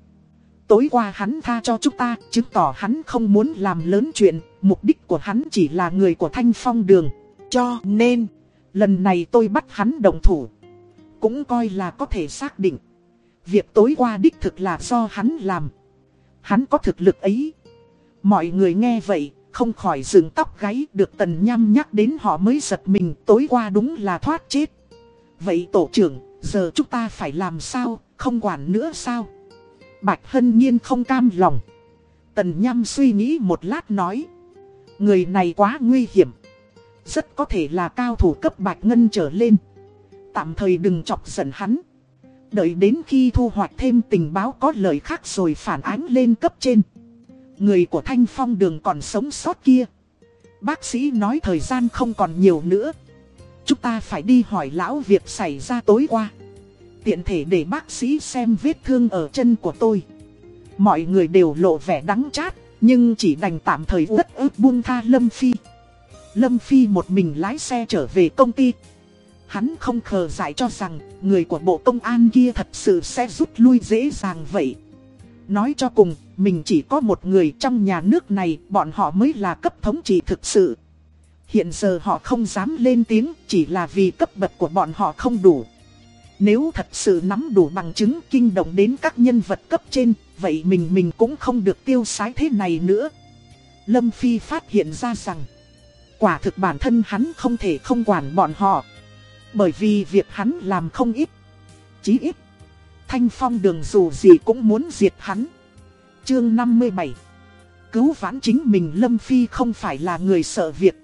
Tối qua hắn tha cho chúng ta, chứng tỏ hắn không muốn làm lớn chuyện, mục đích của hắn chỉ là người của Thanh Phong Đường. Cho nên, lần này tôi bắt hắn đồng thủ. Cũng coi là có thể xác định. Việc tối qua đích thực là do hắn làm. Hắn có thực lực ấy. Mọi người nghe vậy, không khỏi dựng tóc gáy được tần nhăm nhắc đến họ mới giật mình tối qua đúng là thoát chết. Vậy tổ trưởng, giờ chúng ta phải làm sao, không quản nữa sao? Bạch Hân Nhiên không cam lòng. Tần nhăm suy nghĩ một lát nói. Người này quá nguy hiểm. Rất có thể là cao thủ cấp Bạch Ngân trở lên. Tạm thời đừng chọc giận hắn. Đợi đến khi thu hoạch thêm tình báo có lời khác rồi phản ánh lên cấp trên. Người của Thanh Phong đường còn sống sót kia. Bác sĩ nói thời gian không còn nhiều nữa. Chúng ta phải đi hỏi lão việc xảy ra tối qua. Tiện thể để bác sĩ xem vết thương ở chân của tôi. Mọi người đều lộ vẻ đắng chát, nhưng chỉ đành tạm thời đất ướp buông tha Lâm Phi. Lâm Phi một mình lái xe trở về công ty. Hắn không khờ dại cho rằng người của bộ công an kia thật sự sẽ rút lui dễ dàng vậy. Nói cho cùng, mình chỉ có một người trong nhà nước này, bọn họ mới là cấp thống trị thực sự. Hiện giờ họ không dám lên tiếng, chỉ là vì cấp bậc của bọn họ không đủ. Nếu thật sự nắm đủ bằng chứng kinh động đến các nhân vật cấp trên, vậy mình mình cũng không được tiêu sái thế này nữa. Lâm Phi phát hiện ra rằng, quả thực bản thân hắn không thể không quản bọn họ. Bởi vì việc hắn làm không ít, chí ít. Thanh Phong đường dù gì cũng muốn diệt hắn. Chương 57 Cứu vãn chính mình Lâm Phi không phải là người sợ việc.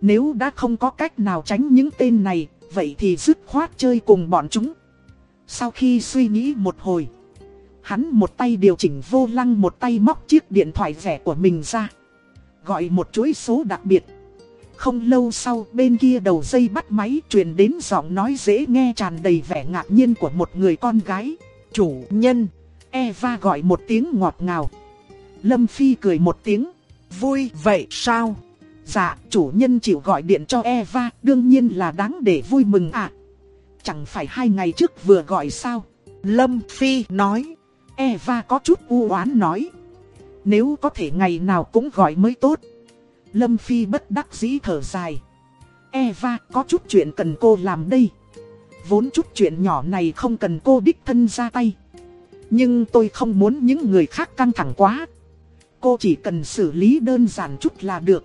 Nếu đã không có cách nào tránh những tên này, vậy thì dứt khoát chơi cùng bọn chúng. Sau khi suy nghĩ một hồi, hắn một tay điều chỉnh vô lăng một tay móc chiếc điện thoại rẻ của mình ra. Gọi một chuỗi số đặc biệt. Không lâu sau bên kia đầu dây bắt máy truyền đến giọng nói dễ nghe tràn đầy vẻ ngạc nhiên của một người con gái. Chủ nhân, Eva gọi một tiếng ngọt ngào. Lâm Phi cười một tiếng. Vui vậy sao? Dạ, chủ nhân chịu gọi điện cho Eva, đương nhiên là đáng để vui mừng ạ. À. Chẳng phải hai ngày trước vừa gọi sao? Lâm Phi nói. Eva có chút u oán nói. Nếu có thể ngày nào cũng gọi mới tốt. Lâm Phi bất đắc dĩ thở dài. Eva có chút chuyện cần cô làm đây. Vốn chút chuyện nhỏ này không cần cô đích thân ra tay. Nhưng tôi không muốn những người khác căng thẳng quá. Cô chỉ cần xử lý đơn giản chút là được.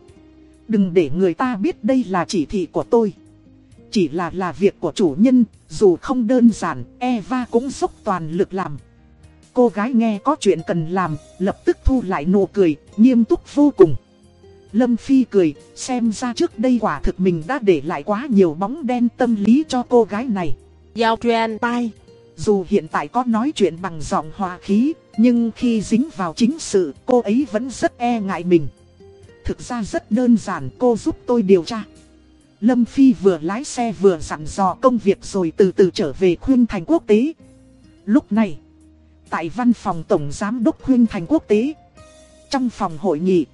Đừng để người ta biết đây là chỉ thị của tôi. Chỉ là là việc của chủ nhân, dù không đơn giản, Eva cũng dốc toàn lực làm. Cô gái nghe có chuyện cần làm, lập tức thu lại nụ cười, nghiêm túc vô cùng. Lâm Phi cười, xem ra trước đây quả thực mình đã để lại quá nhiều bóng đen tâm lý cho cô gái này. Giao truyền tai. Dù hiện tại có nói chuyện bằng giọng hòa khí, nhưng khi dính vào chính sự, cô ấy vẫn rất e ngại mình. Thực ra rất đơn giản cô giúp tôi điều tra. Lâm Phi vừa lái xe vừa dặn dò công việc rồi từ từ trở về khuyên thành quốc tế. Lúc này, tại văn phòng Tổng Giám đốc khuyên thành quốc tế, trong phòng hội nghị,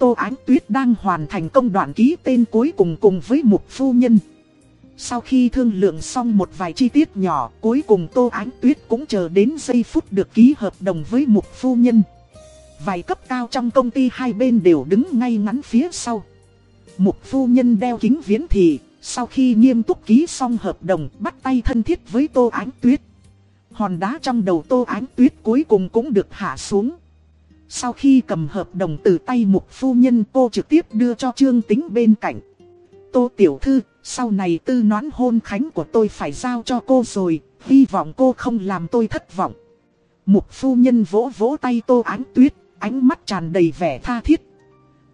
Tô Ánh Tuyết đang hoàn thành công đoạn ký tên cuối cùng cùng với một phu nhân. Sau khi thương lượng xong một vài chi tiết nhỏ, cuối cùng Tô Ánh Tuyết cũng chờ đến giây phút được ký hợp đồng với một phu nhân. Vài cấp cao trong công ty hai bên đều đứng ngay ngắn phía sau. Một phu nhân đeo kính viễn thị, sau khi nghiêm túc ký xong hợp đồng bắt tay thân thiết với Tô Ánh Tuyết. Hòn đá trong đầu Tô Ánh Tuyết cuối cùng cũng được hạ xuống. Sau khi cầm hợp đồng từ tay mục phu nhân cô trực tiếp đưa cho Trương Tính bên cạnh. Tô Tiểu Thư, sau này tư noãn hôn khánh của tôi phải giao cho cô rồi, hy vọng cô không làm tôi thất vọng. Mục phu nhân vỗ vỗ tay Tô Ánh Tuyết, ánh mắt tràn đầy vẻ tha thiết.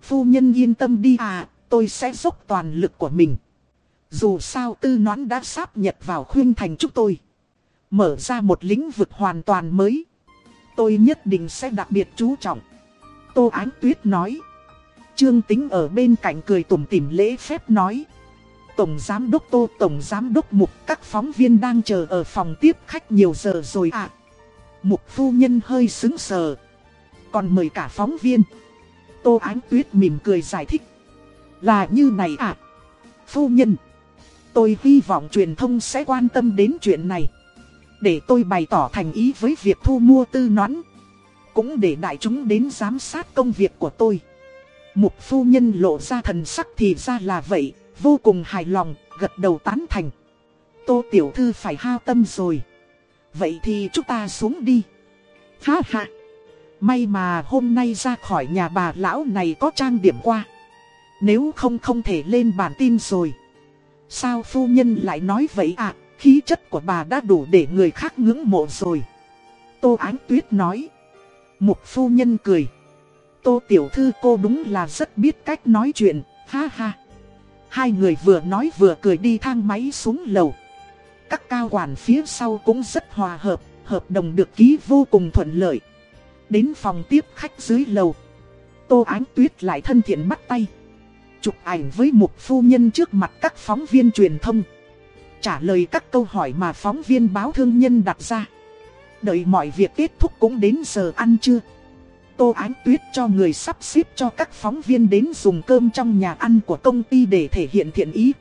Phu nhân yên tâm đi à, tôi sẽ dốc toàn lực của mình. Dù sao tư noãn đã sáp nhập vào khuyên thành chúng tôi. Mở ra một lĩnh vực hoàn toàn mới. Tôi nhất định sẽ đặc biệt chú trọng. Tô Ánh Tuyết nói. Trương Tính ở bên cạnh cười tủm tỉm lễ phép nói. Tổng Giám Đốc Tô, Tổng Giám Đốc Mục, các phóng viên đang chờ ở phòng tiếp khách nhiều giờ rồi ạ. À. Mục phu nhân hơi xứng sờ. Còn mời cả phóng viên. Tô Ánh Tuyết mỉm cười giải thích. Là như này ạ. À. Phu nhân. Tôi hy vọng truyền thông sẽ quan tâm đến chuyện này. Để tôi bày tỏ thành ý với việc thu mua tư nón. Cũng để đại chúng đến giám sát công việc của tôi. Mục phu nhân lộ ra thần sắc thì ra là vậy, vô cùng hài lòng, gật đầu tán thành. Tô tiểu thư phải hao tâm rồi. Vậy thì chúng ta xuống đi. Ha ha. May mà hôm nay ra khỏi nhà bà lão này có trang điểm qua. Nếu không không thể lên bản tin rồi. Sao phu nhân lại nói vậy à? Khí chất của bà đã đủ để người khác ngưỡng mộ rồi. Tô Ánh Tuyết nói. Mục phu nhân cười. Tô Tiểu Thư cô đúng là rất biết cách nói chuyện, ha ha. Hai người vừa nói vừa cười đi thang máy xuống lầu. Các cao quản phía sau cũng rất hòa hợp, hợp đồng được ký vô cùng thuận lợi. Đến phòng tiếp khách dưới lầu. Tô Ánh Tuyết lại thân thiện bắt tay. Chụp ảnh với một phu nhân trước mặt các phóng viên truyền thông. Trả lời các câu hỏi mà phóng viên báo thương nhân đặt ra. Đợi mọi việc kết thúc cũng đến giờ ăn trưa. Tô Ánh Tuyết cho người sắp xếp cho các phóng viên đến dùng cơm trong nhà ăn của công ty để thể hiện thiện ý.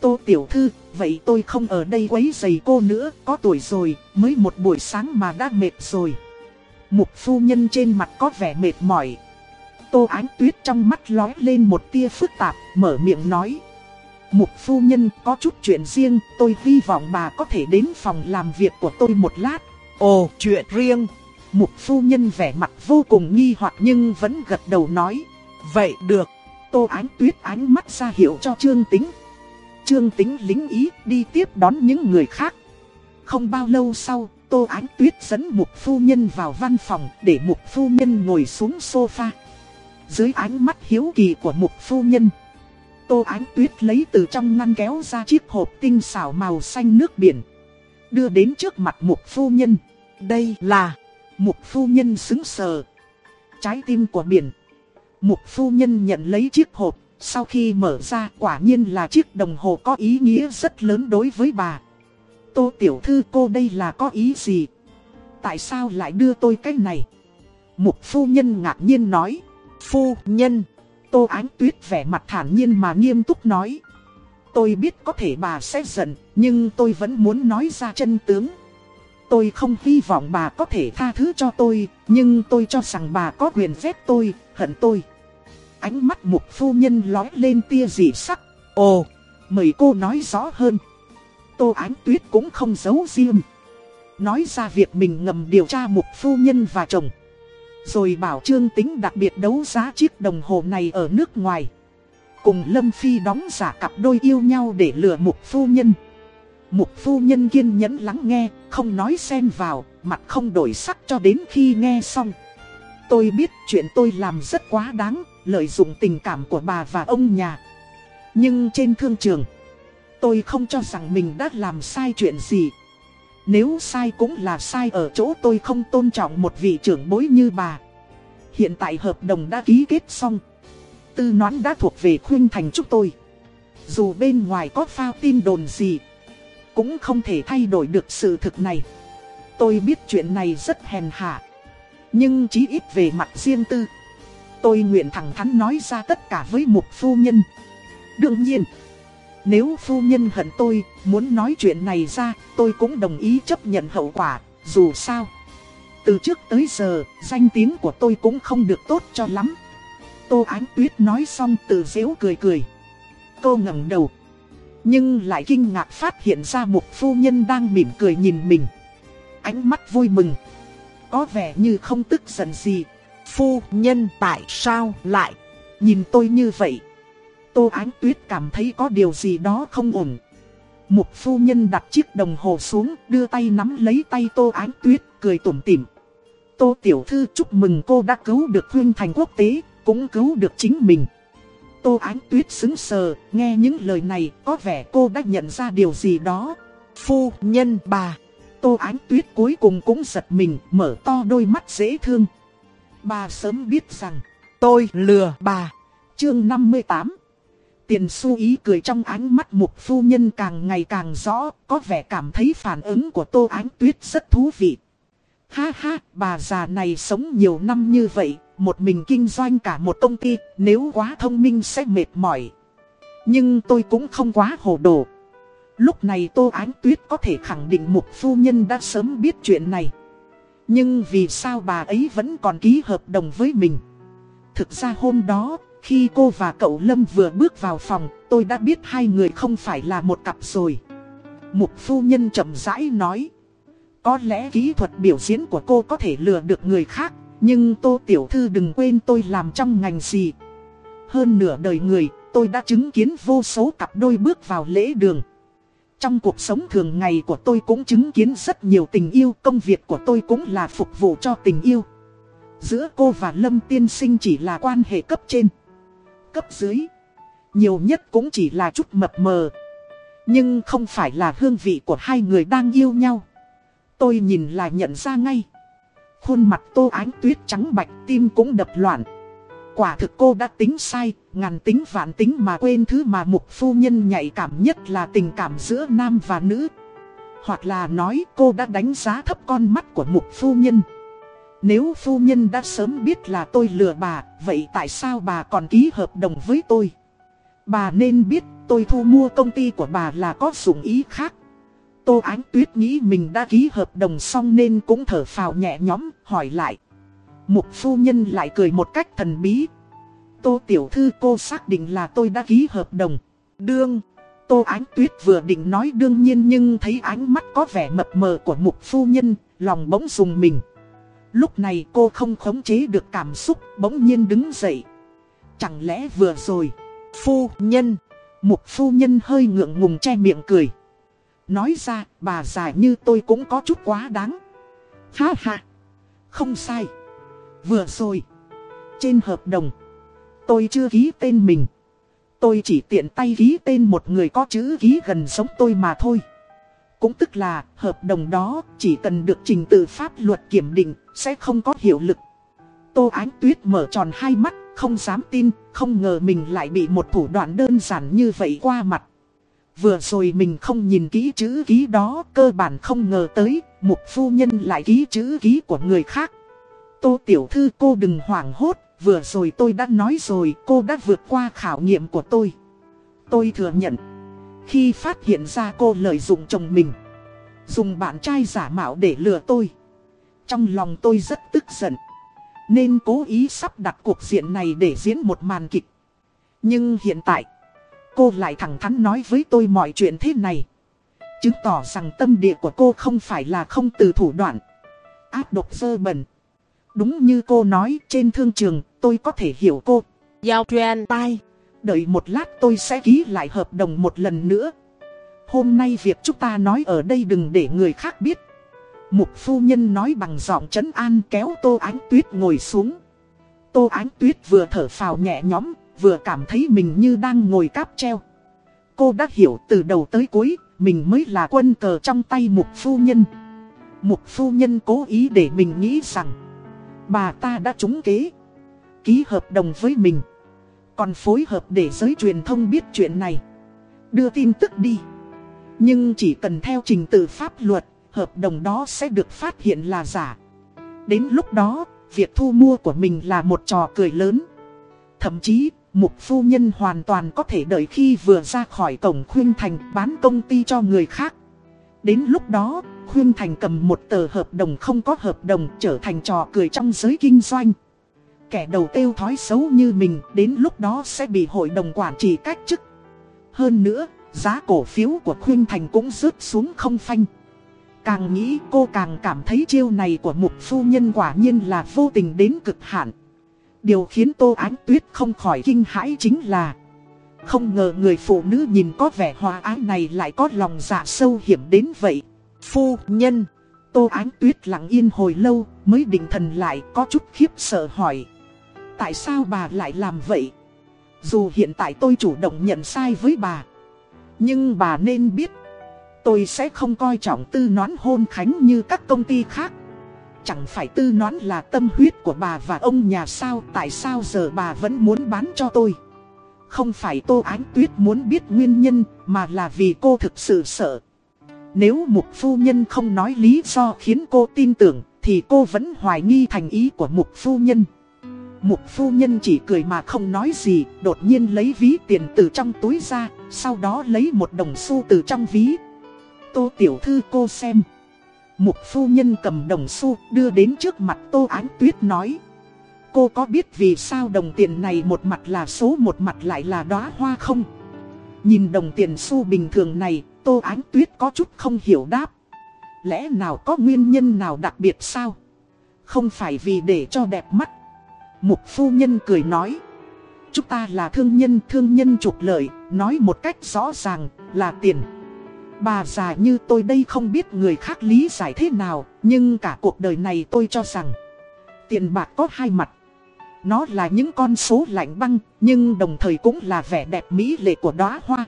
Tô Tiểu Thư, vậy tôi không ở đây quấy giày cô nữa, có tuổi rồi, mới một buổi sáng mà đã mệt rồi. Mục phu nhân trên mặt có vẻ mệt mỏi. Tô Ánh Tuyết trong mắt lói lên một tia phức tạp, mở miệng nói. Mục phu nhân có chút chuyện riêng, tôi hy vọng bà có thể đến phòng làm việc của tôi một lát. Ồ, chuyện riêng. Mục phu nhân vẻ mặt vô cùng nghi hoặc nhưng vẫn gật đầu nói. Vậy được. Tô Ánh Tuyết ánh mắt ra hiệu cho Trương Tính. Trương Tính lính ý đi tiếp đón những người khác. Không bao lâu sau, Tô Ánh Tuyết dẫn Mục Phu Nhân vào văn phòng để Mục Phu Nhân ngồi xuống sofa. Dưới ánh mắt hiếu kỳ của Mục Phu Nhân, Tô Ánh Tuyết lấy từ trong ngăn kéo ra chiếc hộp tinh xảo màu xanh nước biển. Đưa đến trước mặt Mục Phu Nhân. Đây là... Mục Phu Nhân xứng sờ. Trái tim của biển. Mục Phu Nhân nhận lấy chiếc hộp. Sau khi mở ra quả nhiên là chiếc đồng hồ có ý nghĩa rất lớn đối với bà. Tô Tiểu Thư, cô đây là có ý gì? Tại sao lại đưa tôi cái này? Mục phu nhân ngạc nhiên nói. Phu nhân. Tô Ánh Tuyết vẻ mặt thản nhiên mà nghiêm túc nói. Tôi biết có thể bà sẽ giận, nhưng tôi vẫn muốn nói ra chân tướng. Tôi không hy vọng bà có thể tha thứ cho tôi, nhưng tôi cho rằng bà có quyền phép tôi, hận tôi. Ánh mắt mục phu nhân lói lên tia dị sắc. Ồ, mời cô nói rõ hơn. Tô Ánh Tuyết cũng không giấu riêng. Nói ra việc mình ngầm điều tra mục phu nhân và chồng. Rồi bảo Trương Tính đặc biệt đấu giá chiếc đồng hồ này ở nước ngoài. Cùng Lâm Phi đóng giả cặp đôi yêu nhau để lừa mục phu nhân. Mục phu nhân kiên nhẫn lắng nghe, không nói xen vào, mặt không đổi sắc cho đến khi nghe xong. Tôi biết chuyện tôi làm rất quá đáng, lợi dụng tình cảm của bà và ông nhà. Nhưng trên thương trường, tôi không cho rằng mình đã làm sai chuyện gì. Nếu sai cũng là sai ở chỗ tôi không tôn trọng một vị trưởng bối như bà. Hiện tại hợp đồng đã ký kết xong. Tư noãn đã thuộc về khuyên thành chúng tôi. Dù bên ngoài có phao tin đồn gì, cũng không thể thay đổi được sự thực này. Tôi biết chuyện này rất hèn hạ. Nhưng chí ít về mặt riêng tư. Tôi nguyện thẳng thắn nói ra tất cả với một phu nhân. Đương nhiên, nếu phu nhân hận tôi, muốn nói chuyện này ra, tôi cũng đồng ý chấp nhận hậu quả, dù sao. Từ trước tới giờ, danh tiếng của tôi cũng không được tốt cho lắm. Tô Ánh Tuyết nói xong tự dễu cười cười. Cô ngẩng đầu. Nhưng lại kinh ngạc phát hiện ra một phu nhân đang mỉm cười nhìn mình. Ánh mắt vui mừng. Có vẻ như không tức giận gì. Phu nhân tại sao lại Nhìn tôi như vậy Tô Ánh Tuyết cảm thấy có điều gì đó không ổn. Mục phu nhân đặt chiếc đồng hồ xuống, Đưa tay nắm lấy tay Tô Ánh Tuyết, Cười tủm tỉm. Tô Tiểu Thư chúc mừng cô đã cứu được huyên thành quốc tế, Cũng cứu được chính mình. Tô Ánh Tuyết xứng sờ, Nghe những lời này, có vẻ cô đã nhận ra điều gì đó. Phu nhân bà. Tô Ánh Tuyết cuối cùng cũng giật mình, Mở to đôi mắt dễ thương. Bà sớm biết rằng, Tôi lừa bà. Chương 58 Tiền su ý cười trong ánh mắt mục phu nhân càng ngày càng rõ, có vẻ cảm thấy phản ứng của Tô Ánh Tuyết rất thú vị. Ha ha, bà già này sống nhiều năm như vậy, một mình kinh doanh cả một công ty, nếu quá thông minh sẽ mệt mỏi. Nhưng tôi cũng không quá hồ đồ. Lúc này Tô Ánh Tuyết có thể khẳng định mục phu nhân đã sớm biết chuyện này. Nhưng vì sao bà ấy vẫn còn ký hợp đồng với mình? Thực ra hôm đó, khi cô và cậu Lâm vừa bước vào phòng, tôi đã biết hai người không phải là một cặp rồi. Mục phu nhân chậm rãi nói. Có lẽ kỹ thuật biểu diễn của cô có thể lừa được người khác, nhưng Tô Tiểu Thư đừng quên tôi làm trong ngành gì. Hơn nửa đời người, tôi đã chứng kiến vô số cặp đôi bước vào lễ đường. Trong cuộc sống thường ngày của tôi cũng chứng kiến rất nhiều tình yêu, công việc của tôi cũng là phục vụ cho tình yêu. Giữa cô và Lâm Tiên Sinh chỉ là quan hệ cấp trên cấp dưới. Nhiều nhất cũng chỉ là chút mập mờ. Nhưng không phải là hương vị của hai người đang yêu nhau. Tôi nhìn là nhận ra ngay. Khuôn mặt tô ánh tuyết trắng bạch tim cũng đập loạn. Quả thực cô đã tính sai, ngàn tính vạn tính mà quên thứ mà mục phu nhân nhạy cảm nhất là tình cảm giữa nam và nữ. Hoặc là nói cô đã đánh giá thấp con mắt của mục phu nhân. Nếu phu nhân đã sớm biết là tôi lừa bà, vậy tại sao bà còn ký hợp đồng với tôi? Bà nên biết tôi thu mua công ty của bà là có dụng ý khác. Tô Ánh Tuyết nghĩ mình đã ký hợp đồng xong nên cũng thở phào nhẹ nhõm, hỏi lại. Mục phu nhân lại cười một cách thần bí. Tô Tiểu Thư cô xác định là tôi đã ký hợp đồng. Đương, Tô Ánh Tuyết vừa định nói đương nhiên nhưng thấy ánh mắt có vẻ mập mờ của mục phu nhân, lòng bỗng dùng mình. Lúc này cô không khống chế được cảm xúc, bỗng nhiên đứng dậy. Chẳng lẽ vừa rồi, phu nhân, mục phu nhân hơi ngượng ngùng che miệng cười. Nói ra, bà già như tôi cũng có chút quá đáng. Ha ha, không sai. Vừa rồi, trên hợp đồng, tôi chưa ký tên mình. Tôi chỉ tiện tay ký tên một người có chữ ký gần sống tôi mà thôi. Cũng tức là hợp đồng đó chỉ cần được trình tự pháp luật kiểm định sẽ không có hiệu lực. Tô Ánh Tuyết mở tròn hai mắt, không dám tin, không ngờ mình lại bị một thủ đoạn đơn giản như vậy qua mặt. Vừa rồi mình không nhìn kỹ chữ ký đó, cơ bản không ngờ tới, một phu nhân lại ký chữ ký của người khác. Tô Tiểu Thư cô đừng hoảng hốt, vừa rồi tôi đã nói rồi, cô đã vượt qua khảo nghiệm của tôi. Tôi thừa nhận. Khi phát hiện ra cô lợi dụng chồng mình, Dùng bạn trai giả mạo để lừa tôi. Trong lòng tôi rất tức giận, Nên cố ý sắp đặt cuộc diện này để diễn một màn kịch. Nhưng hiện tại, Cô lại thẳng thắn nói với tôi mọi chuyện thế này, Chứng tỏ rằng tâm địa của cô không phải là không từ thủ đoạn. Áp độc dơ bẩn. Đúng như cô nói, trên thương trường, tôi có thể hiểu cô. Giao truyền tai. Đợi một lát tôi sẽ ký lại hợp đồng một lần nữa. Hôm nay việc chúng ta nói ở đây đừng để người khác biết. Mục phu nhân nói bằng giọng trấn an kéo Tô Ánh Tuyết ngồi xuống. Tô Ánh Tuyết vừa thở phào nhẹ nhõm, vừa cảm thấy mình như đang ngồi cáp treo. Cô đã hiểu từ đầu tới cuối, mình mới là quân cờ trong tay mục phu nhân. Mục phu nhân cố ý để mình nghĩ rằng, bà ta đã trúng kế, ký hợp đồng với mình. Còn phối hợp để giới truyền thông biết chuyện này. Đưa tin tức đi. Nhưng chỉ cần theo trình tự pháp luật, Hợp đồng đó sẽ được phát hiện là giả. Đến lúc đó, Việc thu mua của mình là một trò cười lớn. Thậm chí Mục phu nhân hoàn toàn có thể đợi khi vừa ra khỏi cổng Khuyên Thành bán công ty cho người khác. Đến lúc đó, Khuyên Thành cầm một tờ hợp đồng không có hợp đồng trở thành trò cười trong giới kinh doanh. Kẻ đầu tiêu thói xấu như mình đến lúc đó sẽ bị hội đồng quản trị cách chức. Hơn nữa, giá cổ phiếu của Khuyên Thành cũng rớt xuống không phanh. Càng nghĩ cô càng cảm thấy chiêu này của mục phu nhân quả nhiên là vô tình đến cực hạn. Điều khiến Tô Ánh Tuyết không khỏi kinh hãi chính là Không ngờ người phụ nữ nhìn có vẻ hòa ái này lại có lòng dạ sâu hiểm đến vậy Phu nhân Tô Ánh Tuyết lặng yên hồi lâu mới định thần lại có chút khiếp sợ hỏi Tại sao bà lại làm vậy? Dù hiện tại tôi chủ động nhận sai với bà, Nhưng bà nên biết, Tôi sẽ không coi trọng tư nón hôn khánh như các công ty khác. Chẳng phải tư nón là tâm huyết của bà và ông nhà sao? Tại sao giờ bà vẫn muốn bán cho tôi? Không phải Tô Ánh Tuyết muốn biết nguyên nhân, Mà là vì cô thực sự sợ. Nếu mục phu nhân không nói lý do khiến cô tin tưởng, Thì cô vẫn hoài nghi thành ý của mục phu nhân. Mục phu nhân chỉ cười mà không nói gì, Đột nhiên lấy ví tiền từ trong túi ra, Sau đó lấy một đồng xu từ trong ví Tô tiểu thư cô xem Mục phu nhân cầm đồng xu, đưa đến trước mặt Tô Ánh Tuyết nói Cô có biết vì sao đồng tiền này một mặt là số một mặt lại là đóa hoa không? Nhìn đồng tiền xu bình thường này, Tô Ánh Tuyết có chút không hiểu đáp Lẽ nào có nguyên nhân nào đặc biệt sao? Không phải vì để cho đẹp mắt Mục phu nhân cười nói Chúng ta là thương nhân, thương nhân trục lợi Nói một cách rõ ràng là tiền Bà già như tôi đây không biết người khác lý giải thế nào, nhưng cả cuộc đời này tôi cho rằng tiền bạc có hai mặt. Nó là những con số lạnh băng, nhưng đồng thời cũng là vẻ đẹp mỹ lệ của đóa hoa.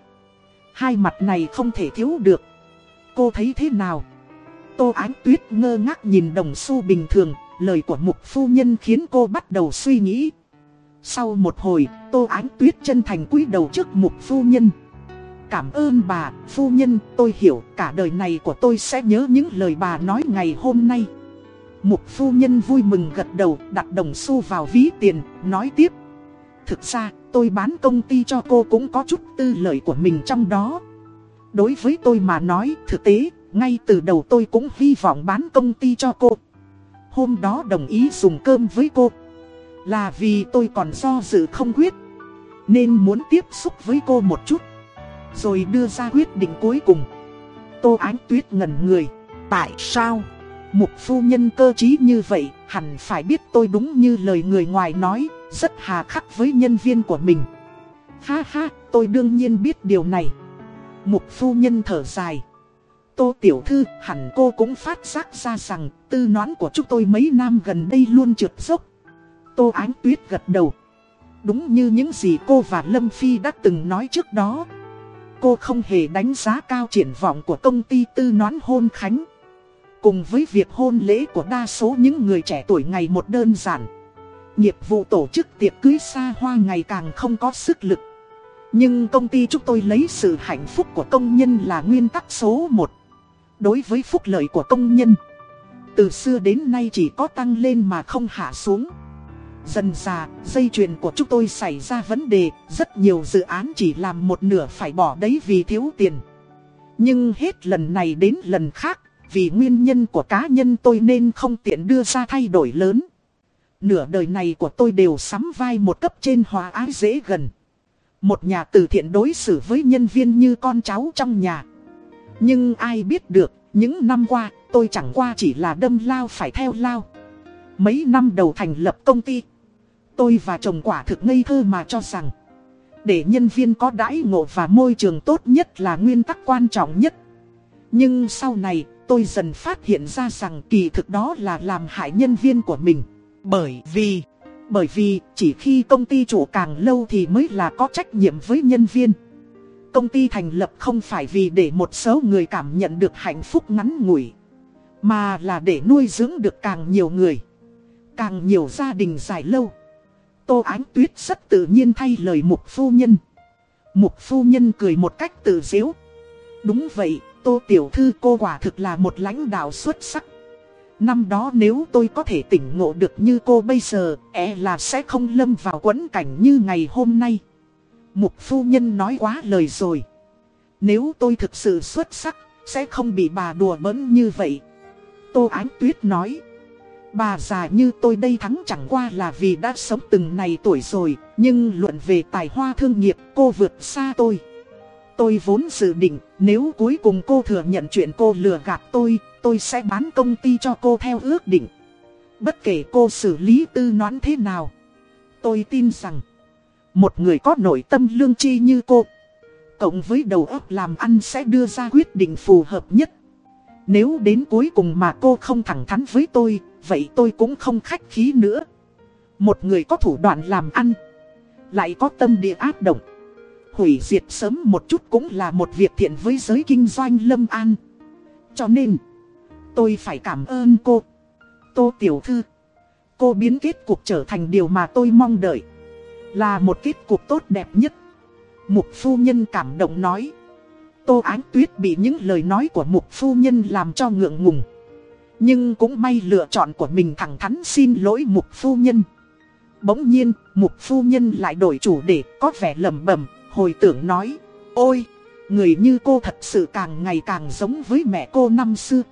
Hai mặt này không thể thiếu được. Cô thấy thế nào? Tô Ánh Tuyết ngơ ngác nhìn đồng xu bình thường, lời của mục phu nhân khiến cô bắt đầu suy nghĩ. Sau một hồi, Tô Ánh Tuyết chân thành cúi đầu trước mục phu nhân. Cảm ơn bà, phu nhân, tôi hiểu cả đời này của tôi sẽ nhớ những lời bà nói ngày hôm nay. Mục phu nhân vui mừng gật đầu, đặt đồng xu vào ví tiền, nói tiếp. Thực ra, tôi bán công ty cho cô cũng có chút tư lợi của mình trong đó. Đối với tôi mà nói, thực tế, ngay từ đầu tôi cũng hy vọng bán công ty cho cô. Hôm đó đồng ý dùng cơm với cô. Là vì tôi còn do dự không quyết. Nên muốn tiếp xúc với cô một chút. Rồi đưa ra quyết định cuối cùng Tô Ánh Tuyết ngẩn người Tại sao? Mục phu nhân cơ trí như vậy Hẳn phải biết tôi đúng như lời người ngoài nói Rất hà khắc với nhân viên của mình Ha ha, tôi đương nhiên biết điều này Mục phu nhân thở dài Tô Tiểu Thư, hẳn cô cũng phát giác ra rằng Tư nón của chúng tôi mấy năm gần đây luôn trượt dốc Tô Ánh Tuyết gật đầu Đúng như những gì cô và Lâm Phi đã từng nói trước đó Cô không hề đánh giá cao triển vọng của công ty tư nón hôn khánh. Cùng với việc hôn lễ của đa số những người trẻ tuổi ngày một đơn giản. Nghiệp vụ tổ chức tiệc cưới xa hoa ngày càng không có sức lực. Nhưng công ty chúng tôi lấy sự hạnh phúc của công nhân là nguyên tắc số 1. Đối với phúc lợi của công nhân, từ xưa đến nay chỉ có tăng lên mà không hạ xuống. Dần già, dây chuyền của chúng tôi xảy ra vấn đề, rất nhiều dự án chỉ làm một nửa phải bỏ đấy vì thiếu tiền. Nhưng hết lần này đến lần khác, vì nguyên nhân của cá nhân tôi nên không tiện đưa ra thay đổi lớn. Nửa đời này của tôi đều sắm vai một cấp trên hòa ái dễ gần. Một nhà từ thiện đối xử với nhân viên như con cháu trong nhà. Nhưng ai biết được, những năm qua, tôi chẳng qua chỉ là đâm lao phải theo lao. Mấy năm đầu thành lập công ty, tôi và chồng quả thực ngây thơ mà cho rằng Để nhân viên có đãi ngộ và môi trường tốt nhất là nguyên tắc quan trọng nhất. Nhưng sau này tôi dần phát hiện ra rằng kỳ thực đó là làm hại nhân viên của mình. Bởi vì Bởi vì chỉ khi công ty chủ càng lâu thì mới là có trách nhiệm với nhân viên. Công ty thành lập không phải vì để một số người cảm nhận được hạnh phúc ngắn ngủi Mà là để nuôi dưỡng được càng nhiều người Càng nhiều gia đình dài lâu Tô Ánh Tuyết rất tự nhiên thay lời mục phu nhân. Mục phu nhân cười một cách tự diễu Đúng vậy, Tô Tiểu Thư cô quả thực là một lãnh đạo xuất sắc. Năm đó nếu tôi có thể tỉnh ngộ được như cô bây giờ, e là sẽ không lâm vào quẫn cảnh như ngày hôm nay. Mục phu nhân nói quá lời rồi. Nếu tôi thực sự xuất sắc, sẽ không bị bà đùa bỡn như vậy. Tô Ánh Tuyết nói. Bà già như tôi đây thắng chẳng qua là vì đã sống từng này tuổi rồi, nhưng luận về tài hoa thương nghiệp cô vượt xa tôi. Tôi vốn dự định nếu cuối cùng cô thừa nhận chuyện cô lừa gạt tôi, tôi sẽ bán công ty cho cô theo ước định. Bất kể cô xử lý tư noãn thế nào, Tôi tin rằng, một người có nội tâm lương tri như cô, cộng với đầu óc làm ăn sẽ đưa ra quyết định phù hợp nhất. Nếu đến cuối cùng mà cô không thẳng thắn với tôi, vậy tôi cũng không khách khí nữa. Một người có thủ đoạn làm ăn, lại có tâm địa áp động. Hủy diệt sớm một chút cũng là một việc thiện với giới kinh doanh lâm an. Cho nên, tôi phải cảm ơn cô. Tô Tiểu Thư, cô biến kết cuộc trở thành điều mà tôi mong đợi. Là một kết cục tốt đẹp nhất. Mục phu nhân cảm động nói. Tô Ánh Tuyết bị những lời nói của mục phu nhân làm cho ngượng ngùng. Nhưng cũng may lựa chọn của mình thẳng thắn xin lỗi mục phu nhân. Bỗng nhiên, mục phu nhân lại đổi chủ để có vẻ lầm bẩm hồi tưởng nói. Ôi, người như cô thật sự càng ngày càng giống với mẹ cô năm xưa.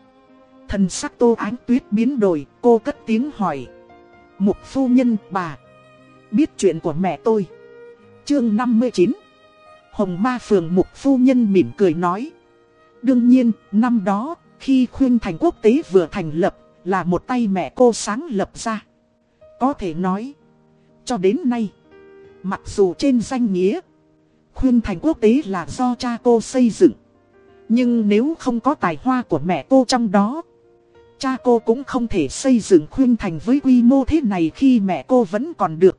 Thần sắc tô ánh tuyết biến đổi, cô cất tiếng hỏi. Mục phu nhân bà, biết chuyện của mẹ tôi. Chương 59 Hồng Ma Phường Mục Phu Nhân mỉm cười nói. Đương nhiên, năm đó, khi khuyên thành quốc tế vừa thành lập, là một tay mẹ cô sáng lập ra. Có thể nói, cho đến nay, mặc dù trên danh nghĩa, khuyên thành quốc tế là do cha cô xây dựng. Nhưng nếu không có tài hoa của mẹ cô trong đó, cha cô cũng không thể xây dựng khuyên thành với quy mô thế này khi mẹ cô vẫn còn được.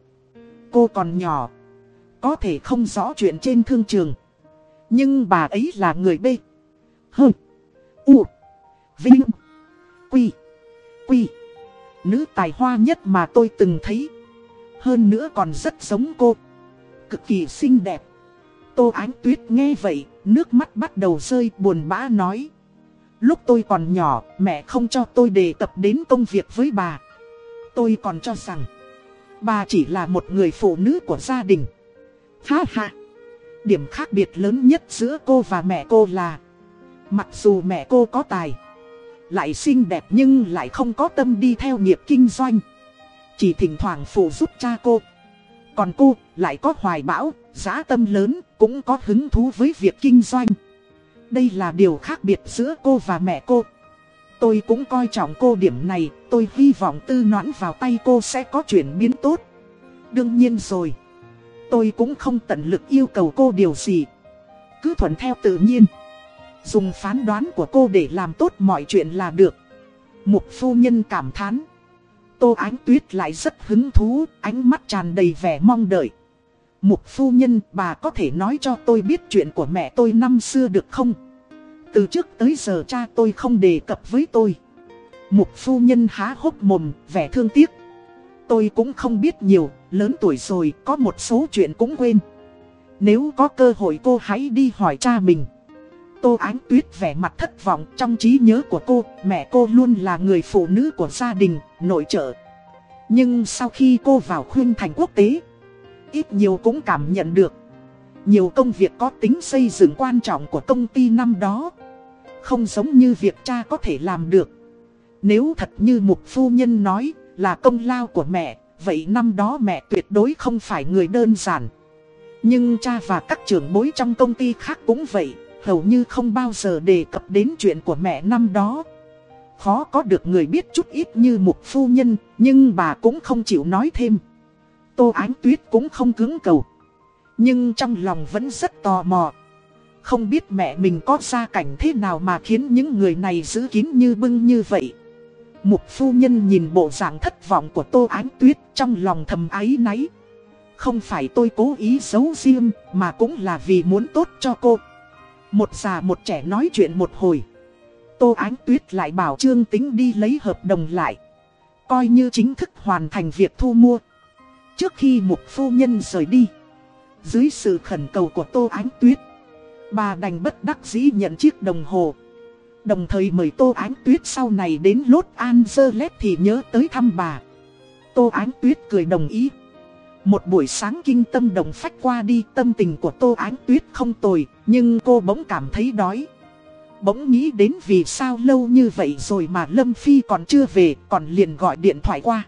Cô còn nhỏ, có thể không rõ chuyện trên thương trường. Nhưng bà ấy là người B. H. U. Vinh. Quy. Quy. Nữ tài hoa nhất mà tôi từng thấy. Hơn nữa còn rất giống cô. Cực kỳ xinh đẹp. Tô Ánh Tuyết nghe vậy, nước mắt bắt đầu rơi buồn bã nói. Lúc tôi còn nhỏ, mẹ không cho tôi đề cập đến công việc với bà. Tôi còn cho rằng, bà chỉ là một người phụ nữ của gia đình. Ha ha! Điểm khác biệt lớn nhất giữa cô và mẹ cô là Mặc dù mẹ cô có tài Lại xinh đẹp nhưng lại không có tâm đi theo nghiệp kinh doanh Chỉ thỉnh thoảng phụ giúp cha cô Còn cô lại có hoài bão, giá tâm lớn Cũng có hứng thú với việc kinh doanh Đây là điều khác biệt giữa cô và mẹ cô Tôi cũng coi trọng cô điểm này, Tôi hy vọng tư noãn vào tay cô sẽ có chuyển biến tốt. Đương nhiên rồi. Tôi cũng không tận lực yêu cầu cô điều gì. Cứ thuận theo tự nhiên. Dùng phán đoán của cô để làm tốt mọi chuyện là được. Mục phu nhân cảm thán. Tô Ánh Tuyết lại rất hứng thú, Ánh mắt tràn đầy vẻ mong đợi. Mục phu nhân, bà có thể nói cho tôi biết chuyện của mẹ tôi năm xưa được không? Từ trước tới giờ cha tôi không đề cập với tôi. Mục phu nhân há hốc mồm vẻ thương tiếc. Tôi cũng không biết nhiều Lớn tuổi rồi có một số chuyện cũng quên. Nếu có cơ hội cô hãy đi hỏi cha mình. Tô Ánh Tuyết vẻ mặt thất vọng trong trí nhớ của cô Mẹ cô luôn là người phụ nữ của gia đình, nội trợ. Nhưng sau khi cô vào khuyên thành quốc tế Ít nhiều cũng cảm nhận được. Nhiều công việc có tính xây dựng quan trọng của công ty năm đó không giống như việc cha có thể làm được. Nếu thật như một phu nhân nói là công lao của mẹ, Vậy năm đó mẹ tuyệt đối không phải người đơn giản. Nhưng cha và các trưởng bối trong công ty khác cũng vậy, Hầu như không bao giờ đề cập đến chuyện của mẹ năm đó. Khó có được người biết chút ít như một phu nhân, Nhưng bà cũng không chịu nói thêm. Tô Ánh Tuyết cũng không cứng cầu. Nhưng trong lòng vẫn rất tò mò không biết mẹ mình có gia cảnh thế nào mà khiến những người này giữ kín như bưng như vậy Mục phu nhân nhìn bộ dạng thất vọng của Tô Ánh Tuyết trong lòng thầm áy náy. Không phải tôi cố ý giấu riêng mà cũng là vì muốn tốt cho cô. Một già một trẻ nói chuyện một hồi. Tô Ánh Tuyết lại bảo Trương Tính đi lấy hợp đồng lại. Coi như chính thức hoàn thành việc thu mua. Trước khi mục phu nhân rời đi. Dưới sự khẩn cầu của Tô Ánh Tuyết. Bà đành bất đắc dĩ nhận chiếc đồng hồ. Đồng thời mời Tô Ánh Tuyết sau này đến Los Angeles thì nhớ tới thăm bà. Tô Ánh Tuyết cười đồng ý. Một buổi sáng kinh tâm đồng phách qua đi tâm tình của Tô Ánh Tuyết không tồi, nhưng cô bỗng cảm thấy đói. Bỗng nghĩ đến vì sao lâu như vậy rồi mà Lâm Phi còn chưa về, còn liền gọi điện thoại qua.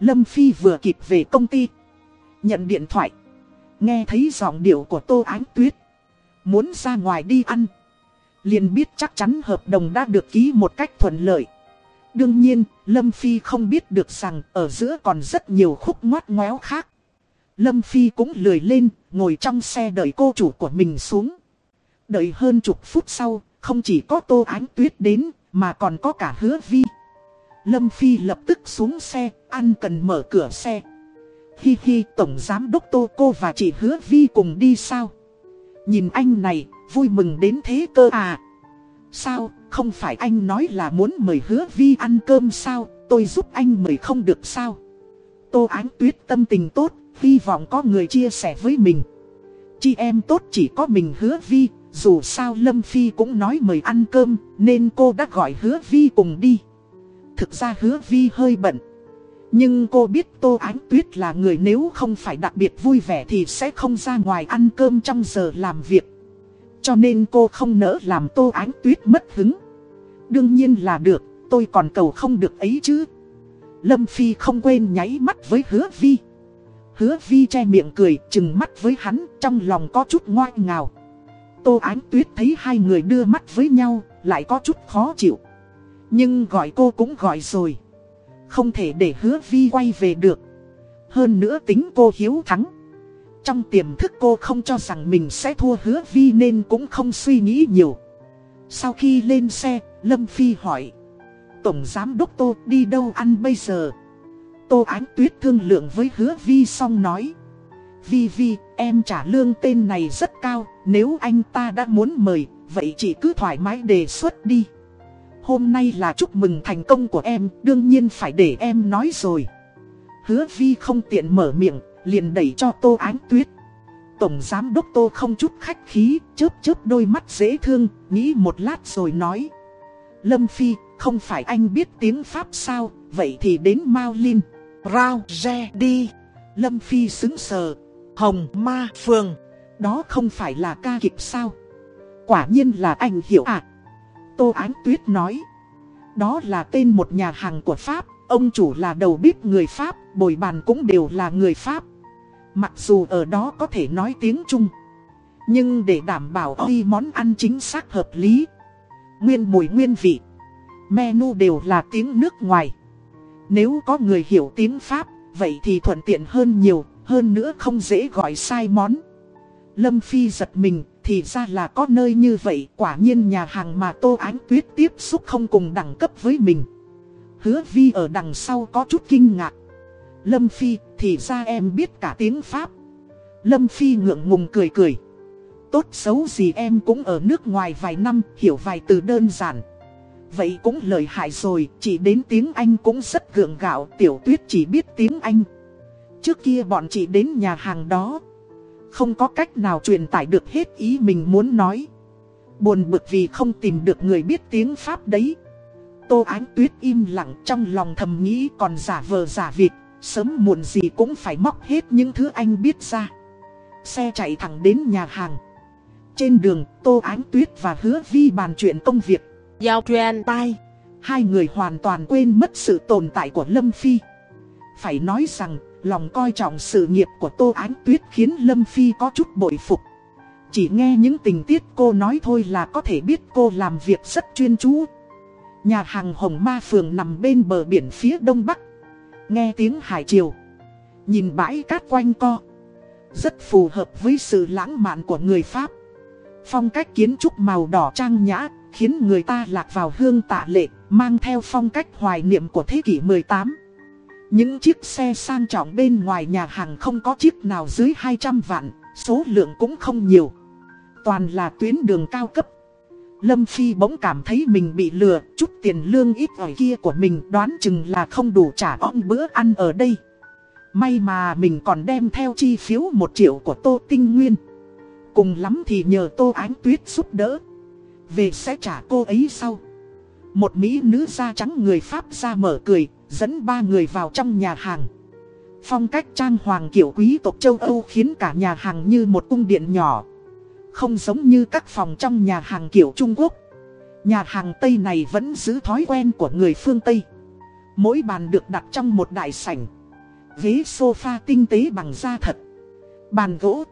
Lâm Phi vừa kịp về công ty. Nhận điện thoại. Nghe thấy giọng điệu của Tô Ánh Tuyết. Muốn ra ngoài đi ăn liền biết chắc chắn hợp đồng đã được ký một cách thuận lợi. Đương nhiên, Lâm Phi không biết được rằng ở giữa còn rất nhiều khúc ngoắt ngoéo khác. Lâm Phi cũng lười lên, ngồi trong xe đợi cô chủ của mình xuống. Đợi hơn chục phút sau, không chỉ có Tô Ánh Tuyết đến, mà còn có cả hứa vi. Lâm Phi lập tức xuống xe, ăn cần mở cửa xe. Hi hi, Tổng Giám Đốc Tô Cô và chị hứa vi cùng đi sao? Nhìn anh này, vui mừng đến thế cơ à? Sao, không phải anh nói là muốn mời hứa vi ăn cơm sao, tôi giúp anh mời không được sao? Tô Ánh Tuyết tâm tình tốt, hy vọng có người chia sẻ với mình. Chị em tốt chỉ có mình hứa vi, dù sao Lâm Phi cũng nói mời ăn cơm, nên cô đã gọi hứa vi cùng đi. Thực ra hứa vi hơi bận. Nhưng cô biết Tô Ánh Tuyết là người nếu không phải đặc biệt vui vẻ thì sẽ không ra ngoài ăn cơm trong giờ làm việc. Cho nên cô không nỡ làm Tô Ánh Tuyết mất hứng. Đương nhiên là được, tôi còn cầu không được ấy chứ. Lâm Phi không quên nháy mắt với hứa vi. Hứa vi che miệng cười, chừng mắt với hắn, trong lòng có chút ngoan ngào. Tô Ánh Tuyết thấy hai người đưa mắt với nhau, lại có chút khó chịu. Nhưng gọi cô cũng gọi rồi. Không thể để hứa vi quay về được. Hơn nữa tính cô hiếu thắng. Trong tiềm thức cô không cho rằng mình sẽ thua hứa vi nên cũng không suy nghĩ nhiều. Sau khi lên xe, Lâm Phi hỏi. Tổng Giám Đốc Tô đi đâu ăn bây giờ? Tô Ánh Tuyết thương lượng với hứa Vi xong nói. Vi Vi, em trả lương tên này rất cao, nếu anh ta đã muốn mời, vậy chị cứ thoải mái đề xuất đi. Hôm nay là chúc mừng thành công của em, đương nhiên phải để em nói rồi. Hứa Vi không tiện mở miệng, liền đẩy cho Tô Ánh Tuyết. Tổng Giám Đốc Tô không chút khách khí, chớp chớp đôi mắt dễ thương, nghĩ một lát rồi nói. Lâm Phi, không phải anh biết tiếng Pháp sao, vậy thì đến Mao Linh. Rao, re, đi. Lâm Phi xứng sờ. Hồng, ma, phường. Đó không phải là ca kịch sao? Quả nhiên là anh hiểu à? Tô Ánh Tuyết nói. Đó là tên một nhà hàng của Pháp. Ông chủ là đầu bếp người Pháp, bồi bàn cũng đều là người Pháp. Mặc dù ở đó có thể nói tiếng Trung. Nhưng để đảm bảo khi món ăn chính xác hợp lý. Nguyên mùi nguyên vị. Menu đều là tiếng nước ngoài. Nếu có người hiểu tiếng Pháp, vậy thì thuận tiện hơn nhiều, hơn nữa không dễ gọi sai món. Lâm Phi giật mình, thì ra là có nơi như vậy, quả nhiên nhà hàng mà Tô Ánh Tuyết tiếp xúc không cùng đẳng cấp với mình. Hứa Vi ở đằng sau có chút kinh ngạc. Lâm Phi, thì ra em biết cả tiếng Pháp. Lâm Phi ngượng ngùng cười cười. Tốt xấu gì em cũng ở nước ngoài vài năm, hiểu vài từ đơn giản. Vậy cũng lợi hại rồi, chỉ đến tiếng Anh cũng rất gượng gạo, tiểu tuyết chỉ biết tiếng Anh. Trước kia bọn chị đến nhà hàng đó, không có cách nào truyền tải được hết ý mình muốn nói. Buồn bực vì không tìm được người biết tiếng Pháp đấy. Tô Ánh Tuyết im lặng trong lòng thầm nghĩ còn giả vờ giả vịt, sớm muộn gì cũng phải móc hết những thứ anh biết ra. Xe chạy thẳng đến nhà hàng. Trên đường, Tô Ánh Tuyết và Hứa Vi bàn chuyện công việc. Giao truyền tai. Hai người hoàn toàn quên mất sự tồn tại của Lâm Phi. Phải nói rằng, lòng coi trọng sự nghiệp của Tô Ánh Tuyết khiến Lâm Phi có chút bội phục. Chỉ nghe những tình tiết cô nói thôi là có thể biết cô làm việc rất chuyên chú. Nhà hàng Hồng Ma Phường nằm bên bờ biển phía đông bắc. Nghe tiếng hải triều. Nhìn bãi cát quanh co. Rất phù hợp với sự lãng mạn của người Pháp. Phong cách kiến trúc màu đỏ trang nhã, khiến người ta lạc vào hương tạ lệ, mang theo phong cách hoài niệm của thế kỷ 18. Những chiếc xe sang trọng bên ngoài nhà hàng không có chiếc nào dưới 200 vạn, số lượng cũng không nhiều. Toàn là tuyến đường cao cấp. Lâm Phi bỗng cảm thấy mình bị lừa, chút tiền lương ít ỏi kia của mình đoán chừng là không đủ trả ong bữa ăn ở đây. May mà mình còn đem theo chi phiếu 1 triệu của Tô Tinh Nguyên. Cùng lắm thì nhờ Tô Ánh Tuyết giúp đỡ. Về sẽ trả cô ấy sau. Một mỹ nữ da trắng người Pháp ra mở cười, dẫn ba người vào trong nhà hàng. Phong cách trang hoàng kiểu quý tộc châu Âu khiến cả nhà hàng như một cung điện nhỏ. Không giống như các phòng trong nhà hàng kiểu Trung Quốc. Nhà hàng Tây này vẫn giữ thói quen của người phương Tây. Mỗi bàn được đặt trong một đại sảnh. Ghế sofa tinh tế bằng da thật. Bàn gỗ.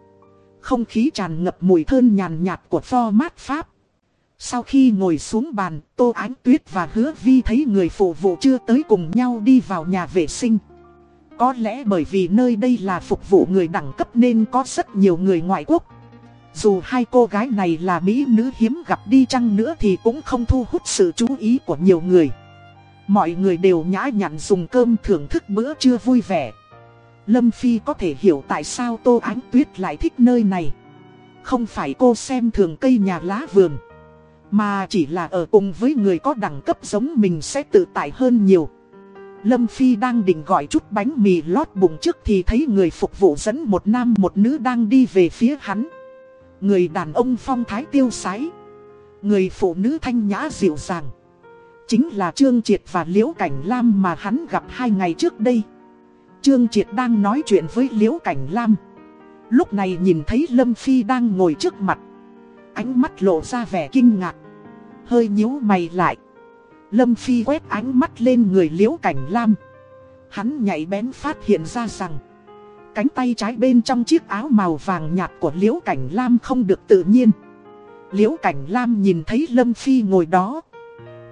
Không khí tràn ngập mùi thơm nhàn nhạt của format Pháp. Sau khi ngồi xuống bàn, Tô Ánh Tuyết và Hứa Vi thấy người phụ vụ chưa tới cùng nhau đi vào nhà vệ sinh. Có lẽ bởi vì nơi đây là phục vụ người đẳng cấp nên có rất nhiều người ngoại quốc. Dù hai cô gái này là mỹ nữ hiếm gặp đi chăng nữa thì cũng không thu hút sự chú ý của nhiều người. Mọi người đều nhã nhặn dùng cơm thưởng thức bữa trưa vui vẻ. Lâm Phi có thể hiểu tại sao Tô Ánh Tuyết lại thích nơi này. Không phải cô xem thường cây nhà lá vườn. Mà chỉ là ở cùng với người có đẳng cấp giống mình sẽ tự tại hơn nhiều. Lâm Phi đang định gọi chút bánh mì lót bụng trước thì thấy người phục vụ dẫn một nam một nữ đang đi về phía hắn. Người đàn ông phong thái tiêu sái. Người phụ nữ thanh nhã dịu dàng. Chính là Trương Triệt và Liễu Cảnh Lam mà hắn gặp hai ngày trước đây. Trương Triệt đang nói chuyện với Liễu Cảnh Lam. Lúc này nhìn thấy Lâm Phi đang ngồi trước mặt. Ánh mắt lộ ra vẻ kinh ngạc. Hơi nhíu mày lại. Lâm Phi quét ánh mắt lên người Liễu Cảnh Lam. Hắn nhảy bén phát hiện ra rằng cánh tay trái bên trong chiếc áo màu vàng nhạt của Liễu Cảnh Lam không được tự nhiên. Liễu Cảnh Lam nhìn thấy Lâm Phi ngồi đó,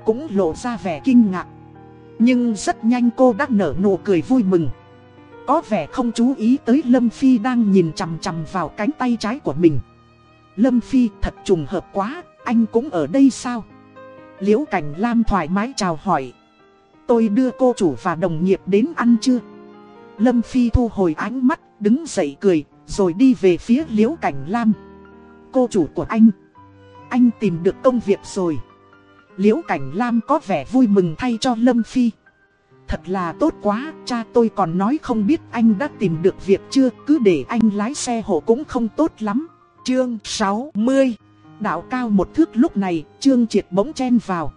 cũng lộ ra vẻ kinh ngạc. Nhưng rất nhanh cô đã nở nụ cười vui mừng. Có vẻ không chú ý tới Lâm Phi đang nhìn chằm chằm vào cánh tay trái của mình. Lâm Phi thật trùng hợp quá, anh cũng ở đây sao? Liễu Cảnh Lam thoải mái chào hỏi. Tôi đưa cô chủ và đồng nghiệp đến ăn chưa? Lâm Phi thu hồi ánh mắt, đứng dậy cười, rồi đi về phía Liễu Cảnh Lam. Cô chủ của anh. Anh tìm được công việc rồi. Liễu Cảnh Lam có vẻ vui mừng thay cho Lâm Phi. Thật là tốt quá, cha tôi còn nói không biết anh đã tìm được việc chưa, cứ để anh lái xe hộ cũng không tốt lắm. Chương 60 Đạo cao một thước lúc này, Trương Triệt bỗng chen vào.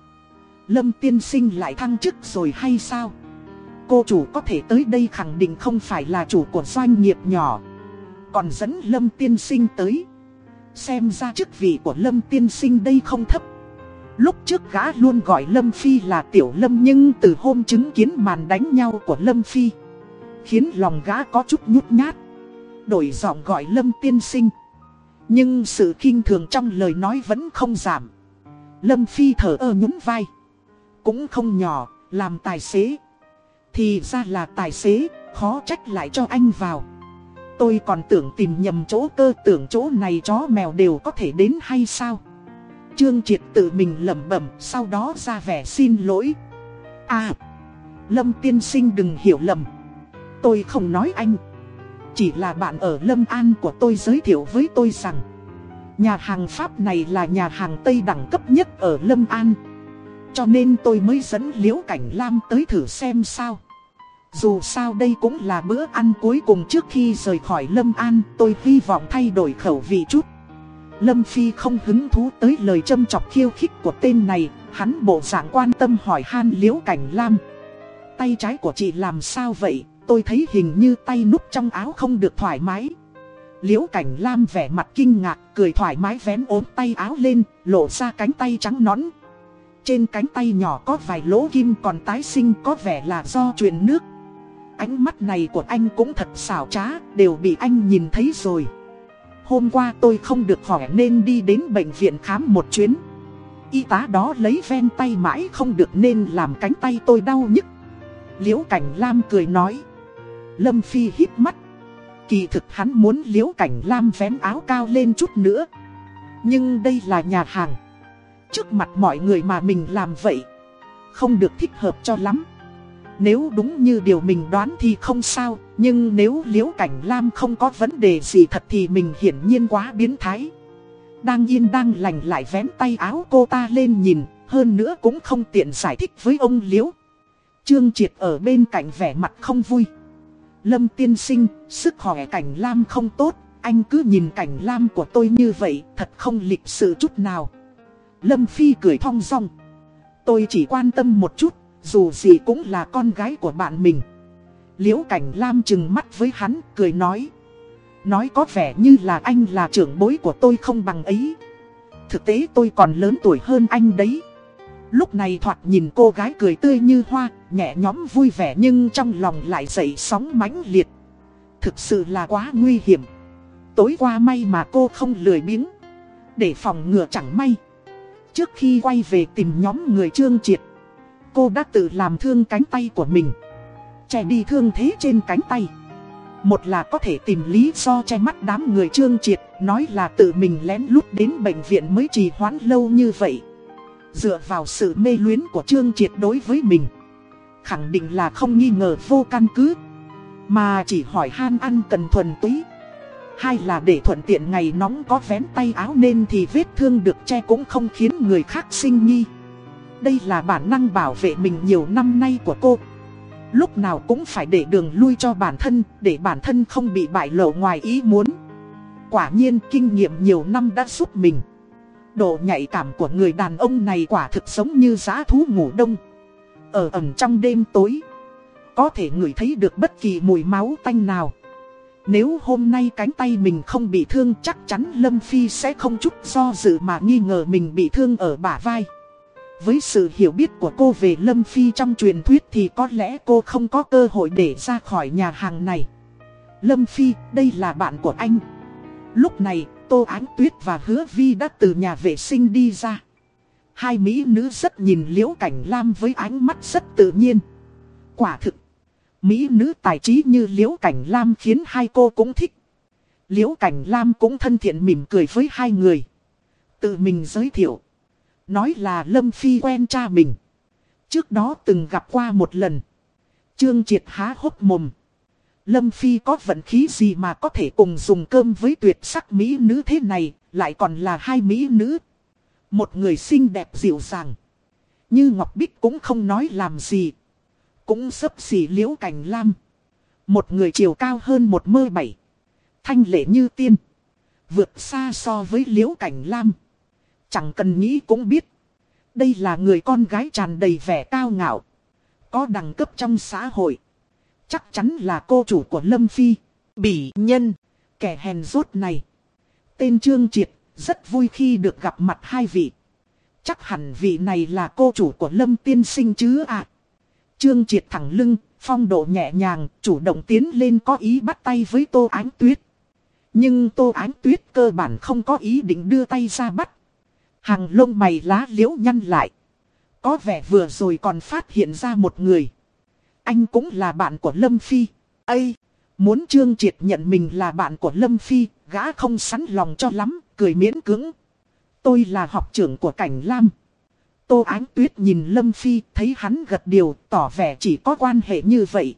Lâm tiên sinh lại thăng chức rồi hay sao? Cô chủ có thể tới đây khẳng định không phải là chủ của doanh nghiệp nhỏ. Còn dẫn Lâm tiên sinh tới. Xem ra chức vị của Lâm tiên sinh đây không thấp. Lúc trước gã luôn gọi Lâm Phi là Tiểu Lâm nhưng từ hôm chứng kiến màn đánh nhau của Lâm Phi Khiến lòng gã có chút nhút nhát Đổi giọng gọi Lâm tiên sinh nhưng sự kinh thường trong lời nói vẫn không giảm Lâm Phi thở ơ nhún vai Cũng không nhỏ, làm tài xế Thì ra là tài xế, khó trách lại cho anh vào Tôi còn tưởng tìm nhầm chỗ cơ tưởng chỗ này chó mèo đều có thể đến hay sao Trương Triệt tự mình lẩm bẩm, sau đó ra vẻ xin lỗi. À, Lâm tiên sinh đừng hiểu lầm. Tôi không nói anh. Chỉ là bạn ở Lâm An của tôi giới thiệu với tôi rằng Nhà hàng Pháp này là nhà hàng Tây đẳng cấp nhất ở Lâm An. Cho nên tôi mới dẫn Liễu Cảnh Lam tới thử xem sao. Dù sao đây cũng là bữa ăn cuối cùng trước khi rời khỏi Lâm An Tôi hy vọng thay đổi khẩu vị chút. Lâm Phi không hứng thú tới lời châm chọc khiêu khích của tên này, hắn bộ dạng quan tâm hỏi han liễu cảnh lam. Tay trái của chị làm sao vậy, tôi thấy hình như tay núp trong áo không được thoải mái. Liễu cảnh lam vẻ mặt kinh ngạc, cười thoải mái vén ốm tay áo lên, lộ ra cánh tay trắng nõn. Trên cánh tay nhỏ có vài lỗ kim còn tái sinh có vẻ là do truyền nước. Ánh mắt này của anh cũng thật xảo trá, đều bị anh nhìn thấy rồi. Hôm qua tôi không được khỏe nên đi đến bệnh viện khám một chuyến Y tá đó lấy ven tay mãi không được nên làm cánh tay tôi đau nhức Liễu Cảnh Lam cười nói Lâm Phi hít mắt Kỳ thực hắn muốn Liễu Cảnh Lam vén áo cao lên chút nữa Nhưng đây là nhà hàng Trước mặt mọi người mà mình làm vậy Không được thích hợp cho lắm nếu đúng như điều mình đoán thì không sao, nhưng nếu Liễu Cảnh Lam không có vấn đề gì thật thì mình hiển nhiên quá biến thái. Đang yên đang lành lại vén tay áo cô ta lên nhìn, hơn nữa cũng không tiện giải thích với ông Liễu. Trương Triệt ở bên cạnh vẻ mặt không vui. Lâm tiên sinh, sức khỏe Cảnh Lam không tốt, anh cứ nhìn Cảnh Lam của tôi như vậy, thật không lịch sự chút nào. Lâm Phi cười thong dong. Tôi chỉ quan tâm một chút, dù gì cũng là con gái của bạn mình Liễu Cảnh Lam chừng mắt với hắn cười nói Nói có vẻ như là anh là trưởng bối của tôi không bằng ấy Thực tế tôi còn lớn tuổi hơn anh đấy Lúc này thoạt nhìn cô gái cười tươi như hoa Nhẹ nhóm vui vẻ nhưng trong lòng lại dậy sóng mãnh liệt Thực sự là quá nguy hiểm Tối qua may mà cô không lười biếng Để phòng ngừa chẳng may Trước khi quay về tìm nhóm người trương triệt cô đã tự làm thương cánh tay của mình. che đi thương thế trên cánh tay. Một là có thể tìm lý do che mắt đám người trương triệt, nói là tự mình lén lút đến bệnh viện mới trì hoãn lâu như vậy. Dựa vào sự mê luyến của trương triệt đối với mình, khẳng định là không nghi ngờ vô căn cứ, mà chỉ hỏi han ăn cần thuần túy. Hai là để thuận tiện ngày nóng có vén tay áo nên thì vết thương được che cũng không khiến người khác sinh nghi. Đây là bản năng bảo vệ mình nhiều năm nay của cô. Lúc nào cũng phải để đường lui cho bản thân, để bản thân không bị bại lộ ngoài ý muốn. Quả nhiên kinh nghiệm nhiều năm đã giúp mình. Độ nhạy cảm của người đàn ông này quả thực giống như giá thú ngủ đông. Ở ẩn trong đêm tối, có thể ngửi thấy được bất kỳ mùi máu tanh nào. Nếu hôm nay cánh tay mình không bị thương chắc chắn Lâm Phi sẽ không chút do dự mà nghi ngờ mình bị thương ở bả vai. Với sự hiểu biết của cô về Lâm Phi trong truyền thuyết thì có lẽ cô không có cơ hội để ra khỏi nhà hàng này. Lâm Phi, đây là bạn của anh. Lúc này, Tô Ánh Tuyết và Hứa Vi đã từ nhà vệ sinh đi ra. Hai mỹ nữ rất nhìn Liễu Cảnh Lam với ánh mắt rất tự nhiên. Quả thực, mỹ nữ tài trí như Liễu Cảnh Lam khiến hai cô cũng thích. Liễu Cảnh Lam cũng thân thiện mỉm cười với hai người. Tự mình giới thiệu. Nói là Lâm Phi quen cha mình. Trước đó từng gặp qua một lần. Trương Triệt há hốc mồm. Lâm Phi có vận khí gì mà có thể cùng dùng cơm với tuyệt sắc mỹ nữ thế này, lại còn là hai mỹ nữ. Một người xinh đẹp dịu dàng. Như Ngọc Bích cũng không nói làm gì. Cũng sấp xỉ liễu cảnh lam. Một người chiều cao hơn một mơ bảy. Thanh lệ như tiên. Vượt xa so với liễu cảnh lam. Chẳng cần nghĩ cũng biết. Đây là người con gái tràn đầy vẻ cao ngạo. Có đẳng cấp trong xã hội. Chắc chắn là cô chủ của Lâm Phi. Bỉ nhân. Kẻ hèn rốt này. Tên Trương Triệt. Rất vui khi được gặp mặt hai vị. Chắc hẳn vị này là cô chủ của Lâm Tiên Sinh chứ ạ. À. Trương Triệt thẳng lưng, phong độ nhẹ nhàng, chủ động tiến lên có ý bắt tay với Tô Ánh Tuyết. Nhưng Tô Ánh Tuyết cơ bản không có ý định đưa tay ra bắt. Hàng lông mày lá liễu nhăn lại. Có vẻ vừa rồi còn phát hiện ra một người. Anh cũng là bạn của Lâm Phi. Ây! Muốn Trương Triệt nhận mình là bạn của Lâm Phi, gã không sẵn lòng cho lắm, cười miễn cứng. Tôi là học trưởng của Cảnh Lam. Tô Ánh Tuyết nhìn Lâm Phi, thấy hắn gật điều, tỏ vẻ chỉ có quan hệ như vậy.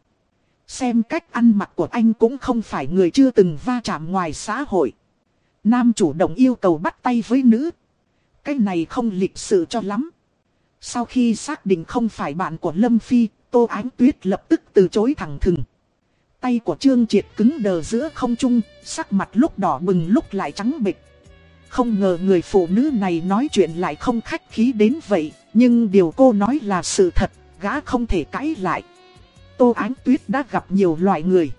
Xem cách ăn mặc của anh cũng không phải người chưa từng va chạm ngoài xã hội. Nam chủ động yêu cầu bắt tay với nữ, cái này không lịch sự cho lắm. Sau khi xác định không phải bạn của Lâm Phi, Tô Ánh Tuyết lập tức từ chối thẳng thừng. Tay của Trương Triệt cứng đờ giữa không trung, sắc mặt lúc đỏ bừng lúc lại trắng bịch. Không ngờ người phụ nữ này nói chuyện lại không khách khí đến vậy, nhưng điều cô nói là sự thật, gã không thể cãi lại. Tô Ánh Tuyết đã gặp nhiều loại người.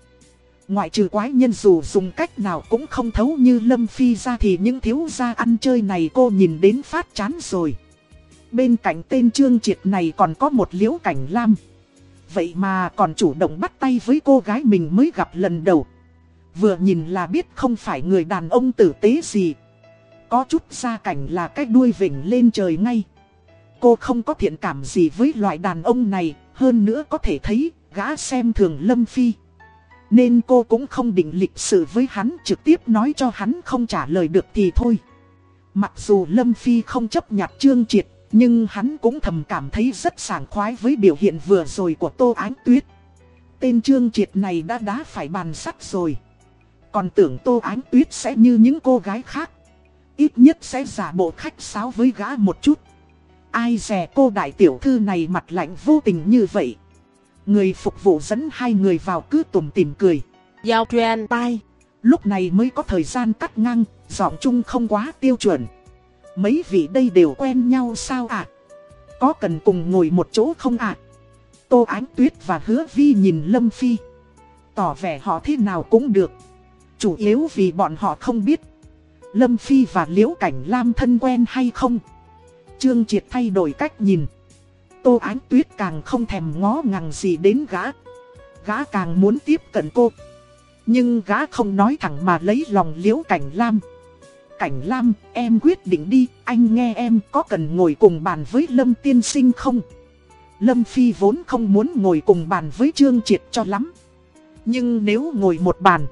Ngoại trừ quái nhân dù dùng cách nào cũng không thấu như Lâm Phi ra thì những thiếu gia ăn chơi này cô nhìn đến phát chán rồi. Bên cạnh tên Trương Triệt này còn có một liễu cảnh lam. Vậy mà còn chủ động bắt tay với cô gái mình mới gặp lần đầu. Vừa nhìn là biết không phải người đàn ông tử tế gì. Có chút gia cảnh là cái đuôi vỉnh lên trời ngay. Cô không có thiện cảm gì với loại đàn ông này, hơn nữa có thể thấy gã xem thường Lâm Phi. Nên cô cũng không định lịch sự với hắn trực tiếp nói cho hắn không trả lời được thì thôi. Mặc dù Lâm Phi không chấp nhặt Trương Triệt, nhưng hắn cũng thầm cảm thấy rất sảng khoái với biểu hiện vừa rồi của Tô Ánh Tuyết. Tên Trương Triệt này đã đá phải bàn sắt rồi. Còn tưởng Tô Ánh Tuyết sẽ như những cô gái khác. Ít nhất sẽ giả bộ khách sáo với gã một chút. Ai dè cô đại tiểu thư này mặt lạnh vô tình như vậy. Người phục vụ dẫn hai người vào cứ tùm tìm cười. Giao truyền tai. Lúc này mới có thời gian cắt ngang, giọng chung không quá tiêu chuẩn. Mấy vị đây đều quen nhau sao ạ? À? Có cần cùng ngồi một chỗ không ạ? À? Tô Ánh Tuyết và Hứa Vi nhìn Lâm Phi. Tỏ vẻ họ thế nào cũng được. Chủ yếu vì bọn họ không biết. Lâm Phi và Liễu Cảnh Lam thân quen hay không? Trương Triệt thay đổi cách nhìn. Tô Ánh Tuyết càng không thèm ngó ngàng gì đến gã. Gã càng muốn tiếp cận cô. Nhưng gã không nói thẳng mà lấy lòng liễu cảnh lam. Cảnh lam, em quyết định đi, anh nghe em có cần ngồi cùng bàn với Lâm Tiên Sinh không? Lâm Phi vốn không muốn ngồi cùng bàn với Trương Triệt cho lắm. Nhưng nếu ngồi một bàn,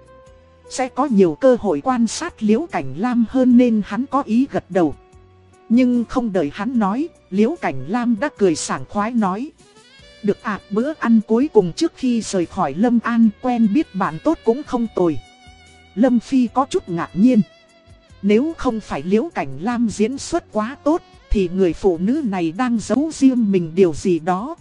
sẽ có nhiều cơ hội quan sát Liễu Cảnh Lam hơn nên hắn có ý gật đầu. Nhưng không đợi hắn nói, Liễu Cảnh Lam đã cười sảng khoái nói. Được ạ, à, bữa ăn cuối cùng trước khi rời khỏi Lâm An quen biết bạn tốt cũng không tồi. Lâm Phi có chút ngạc nhiên. Nếu không phải Liễu Cảnh Lam diễn xuất quá tốt, thì người phụ nữ này đang giấu riêng mình điều gì đó.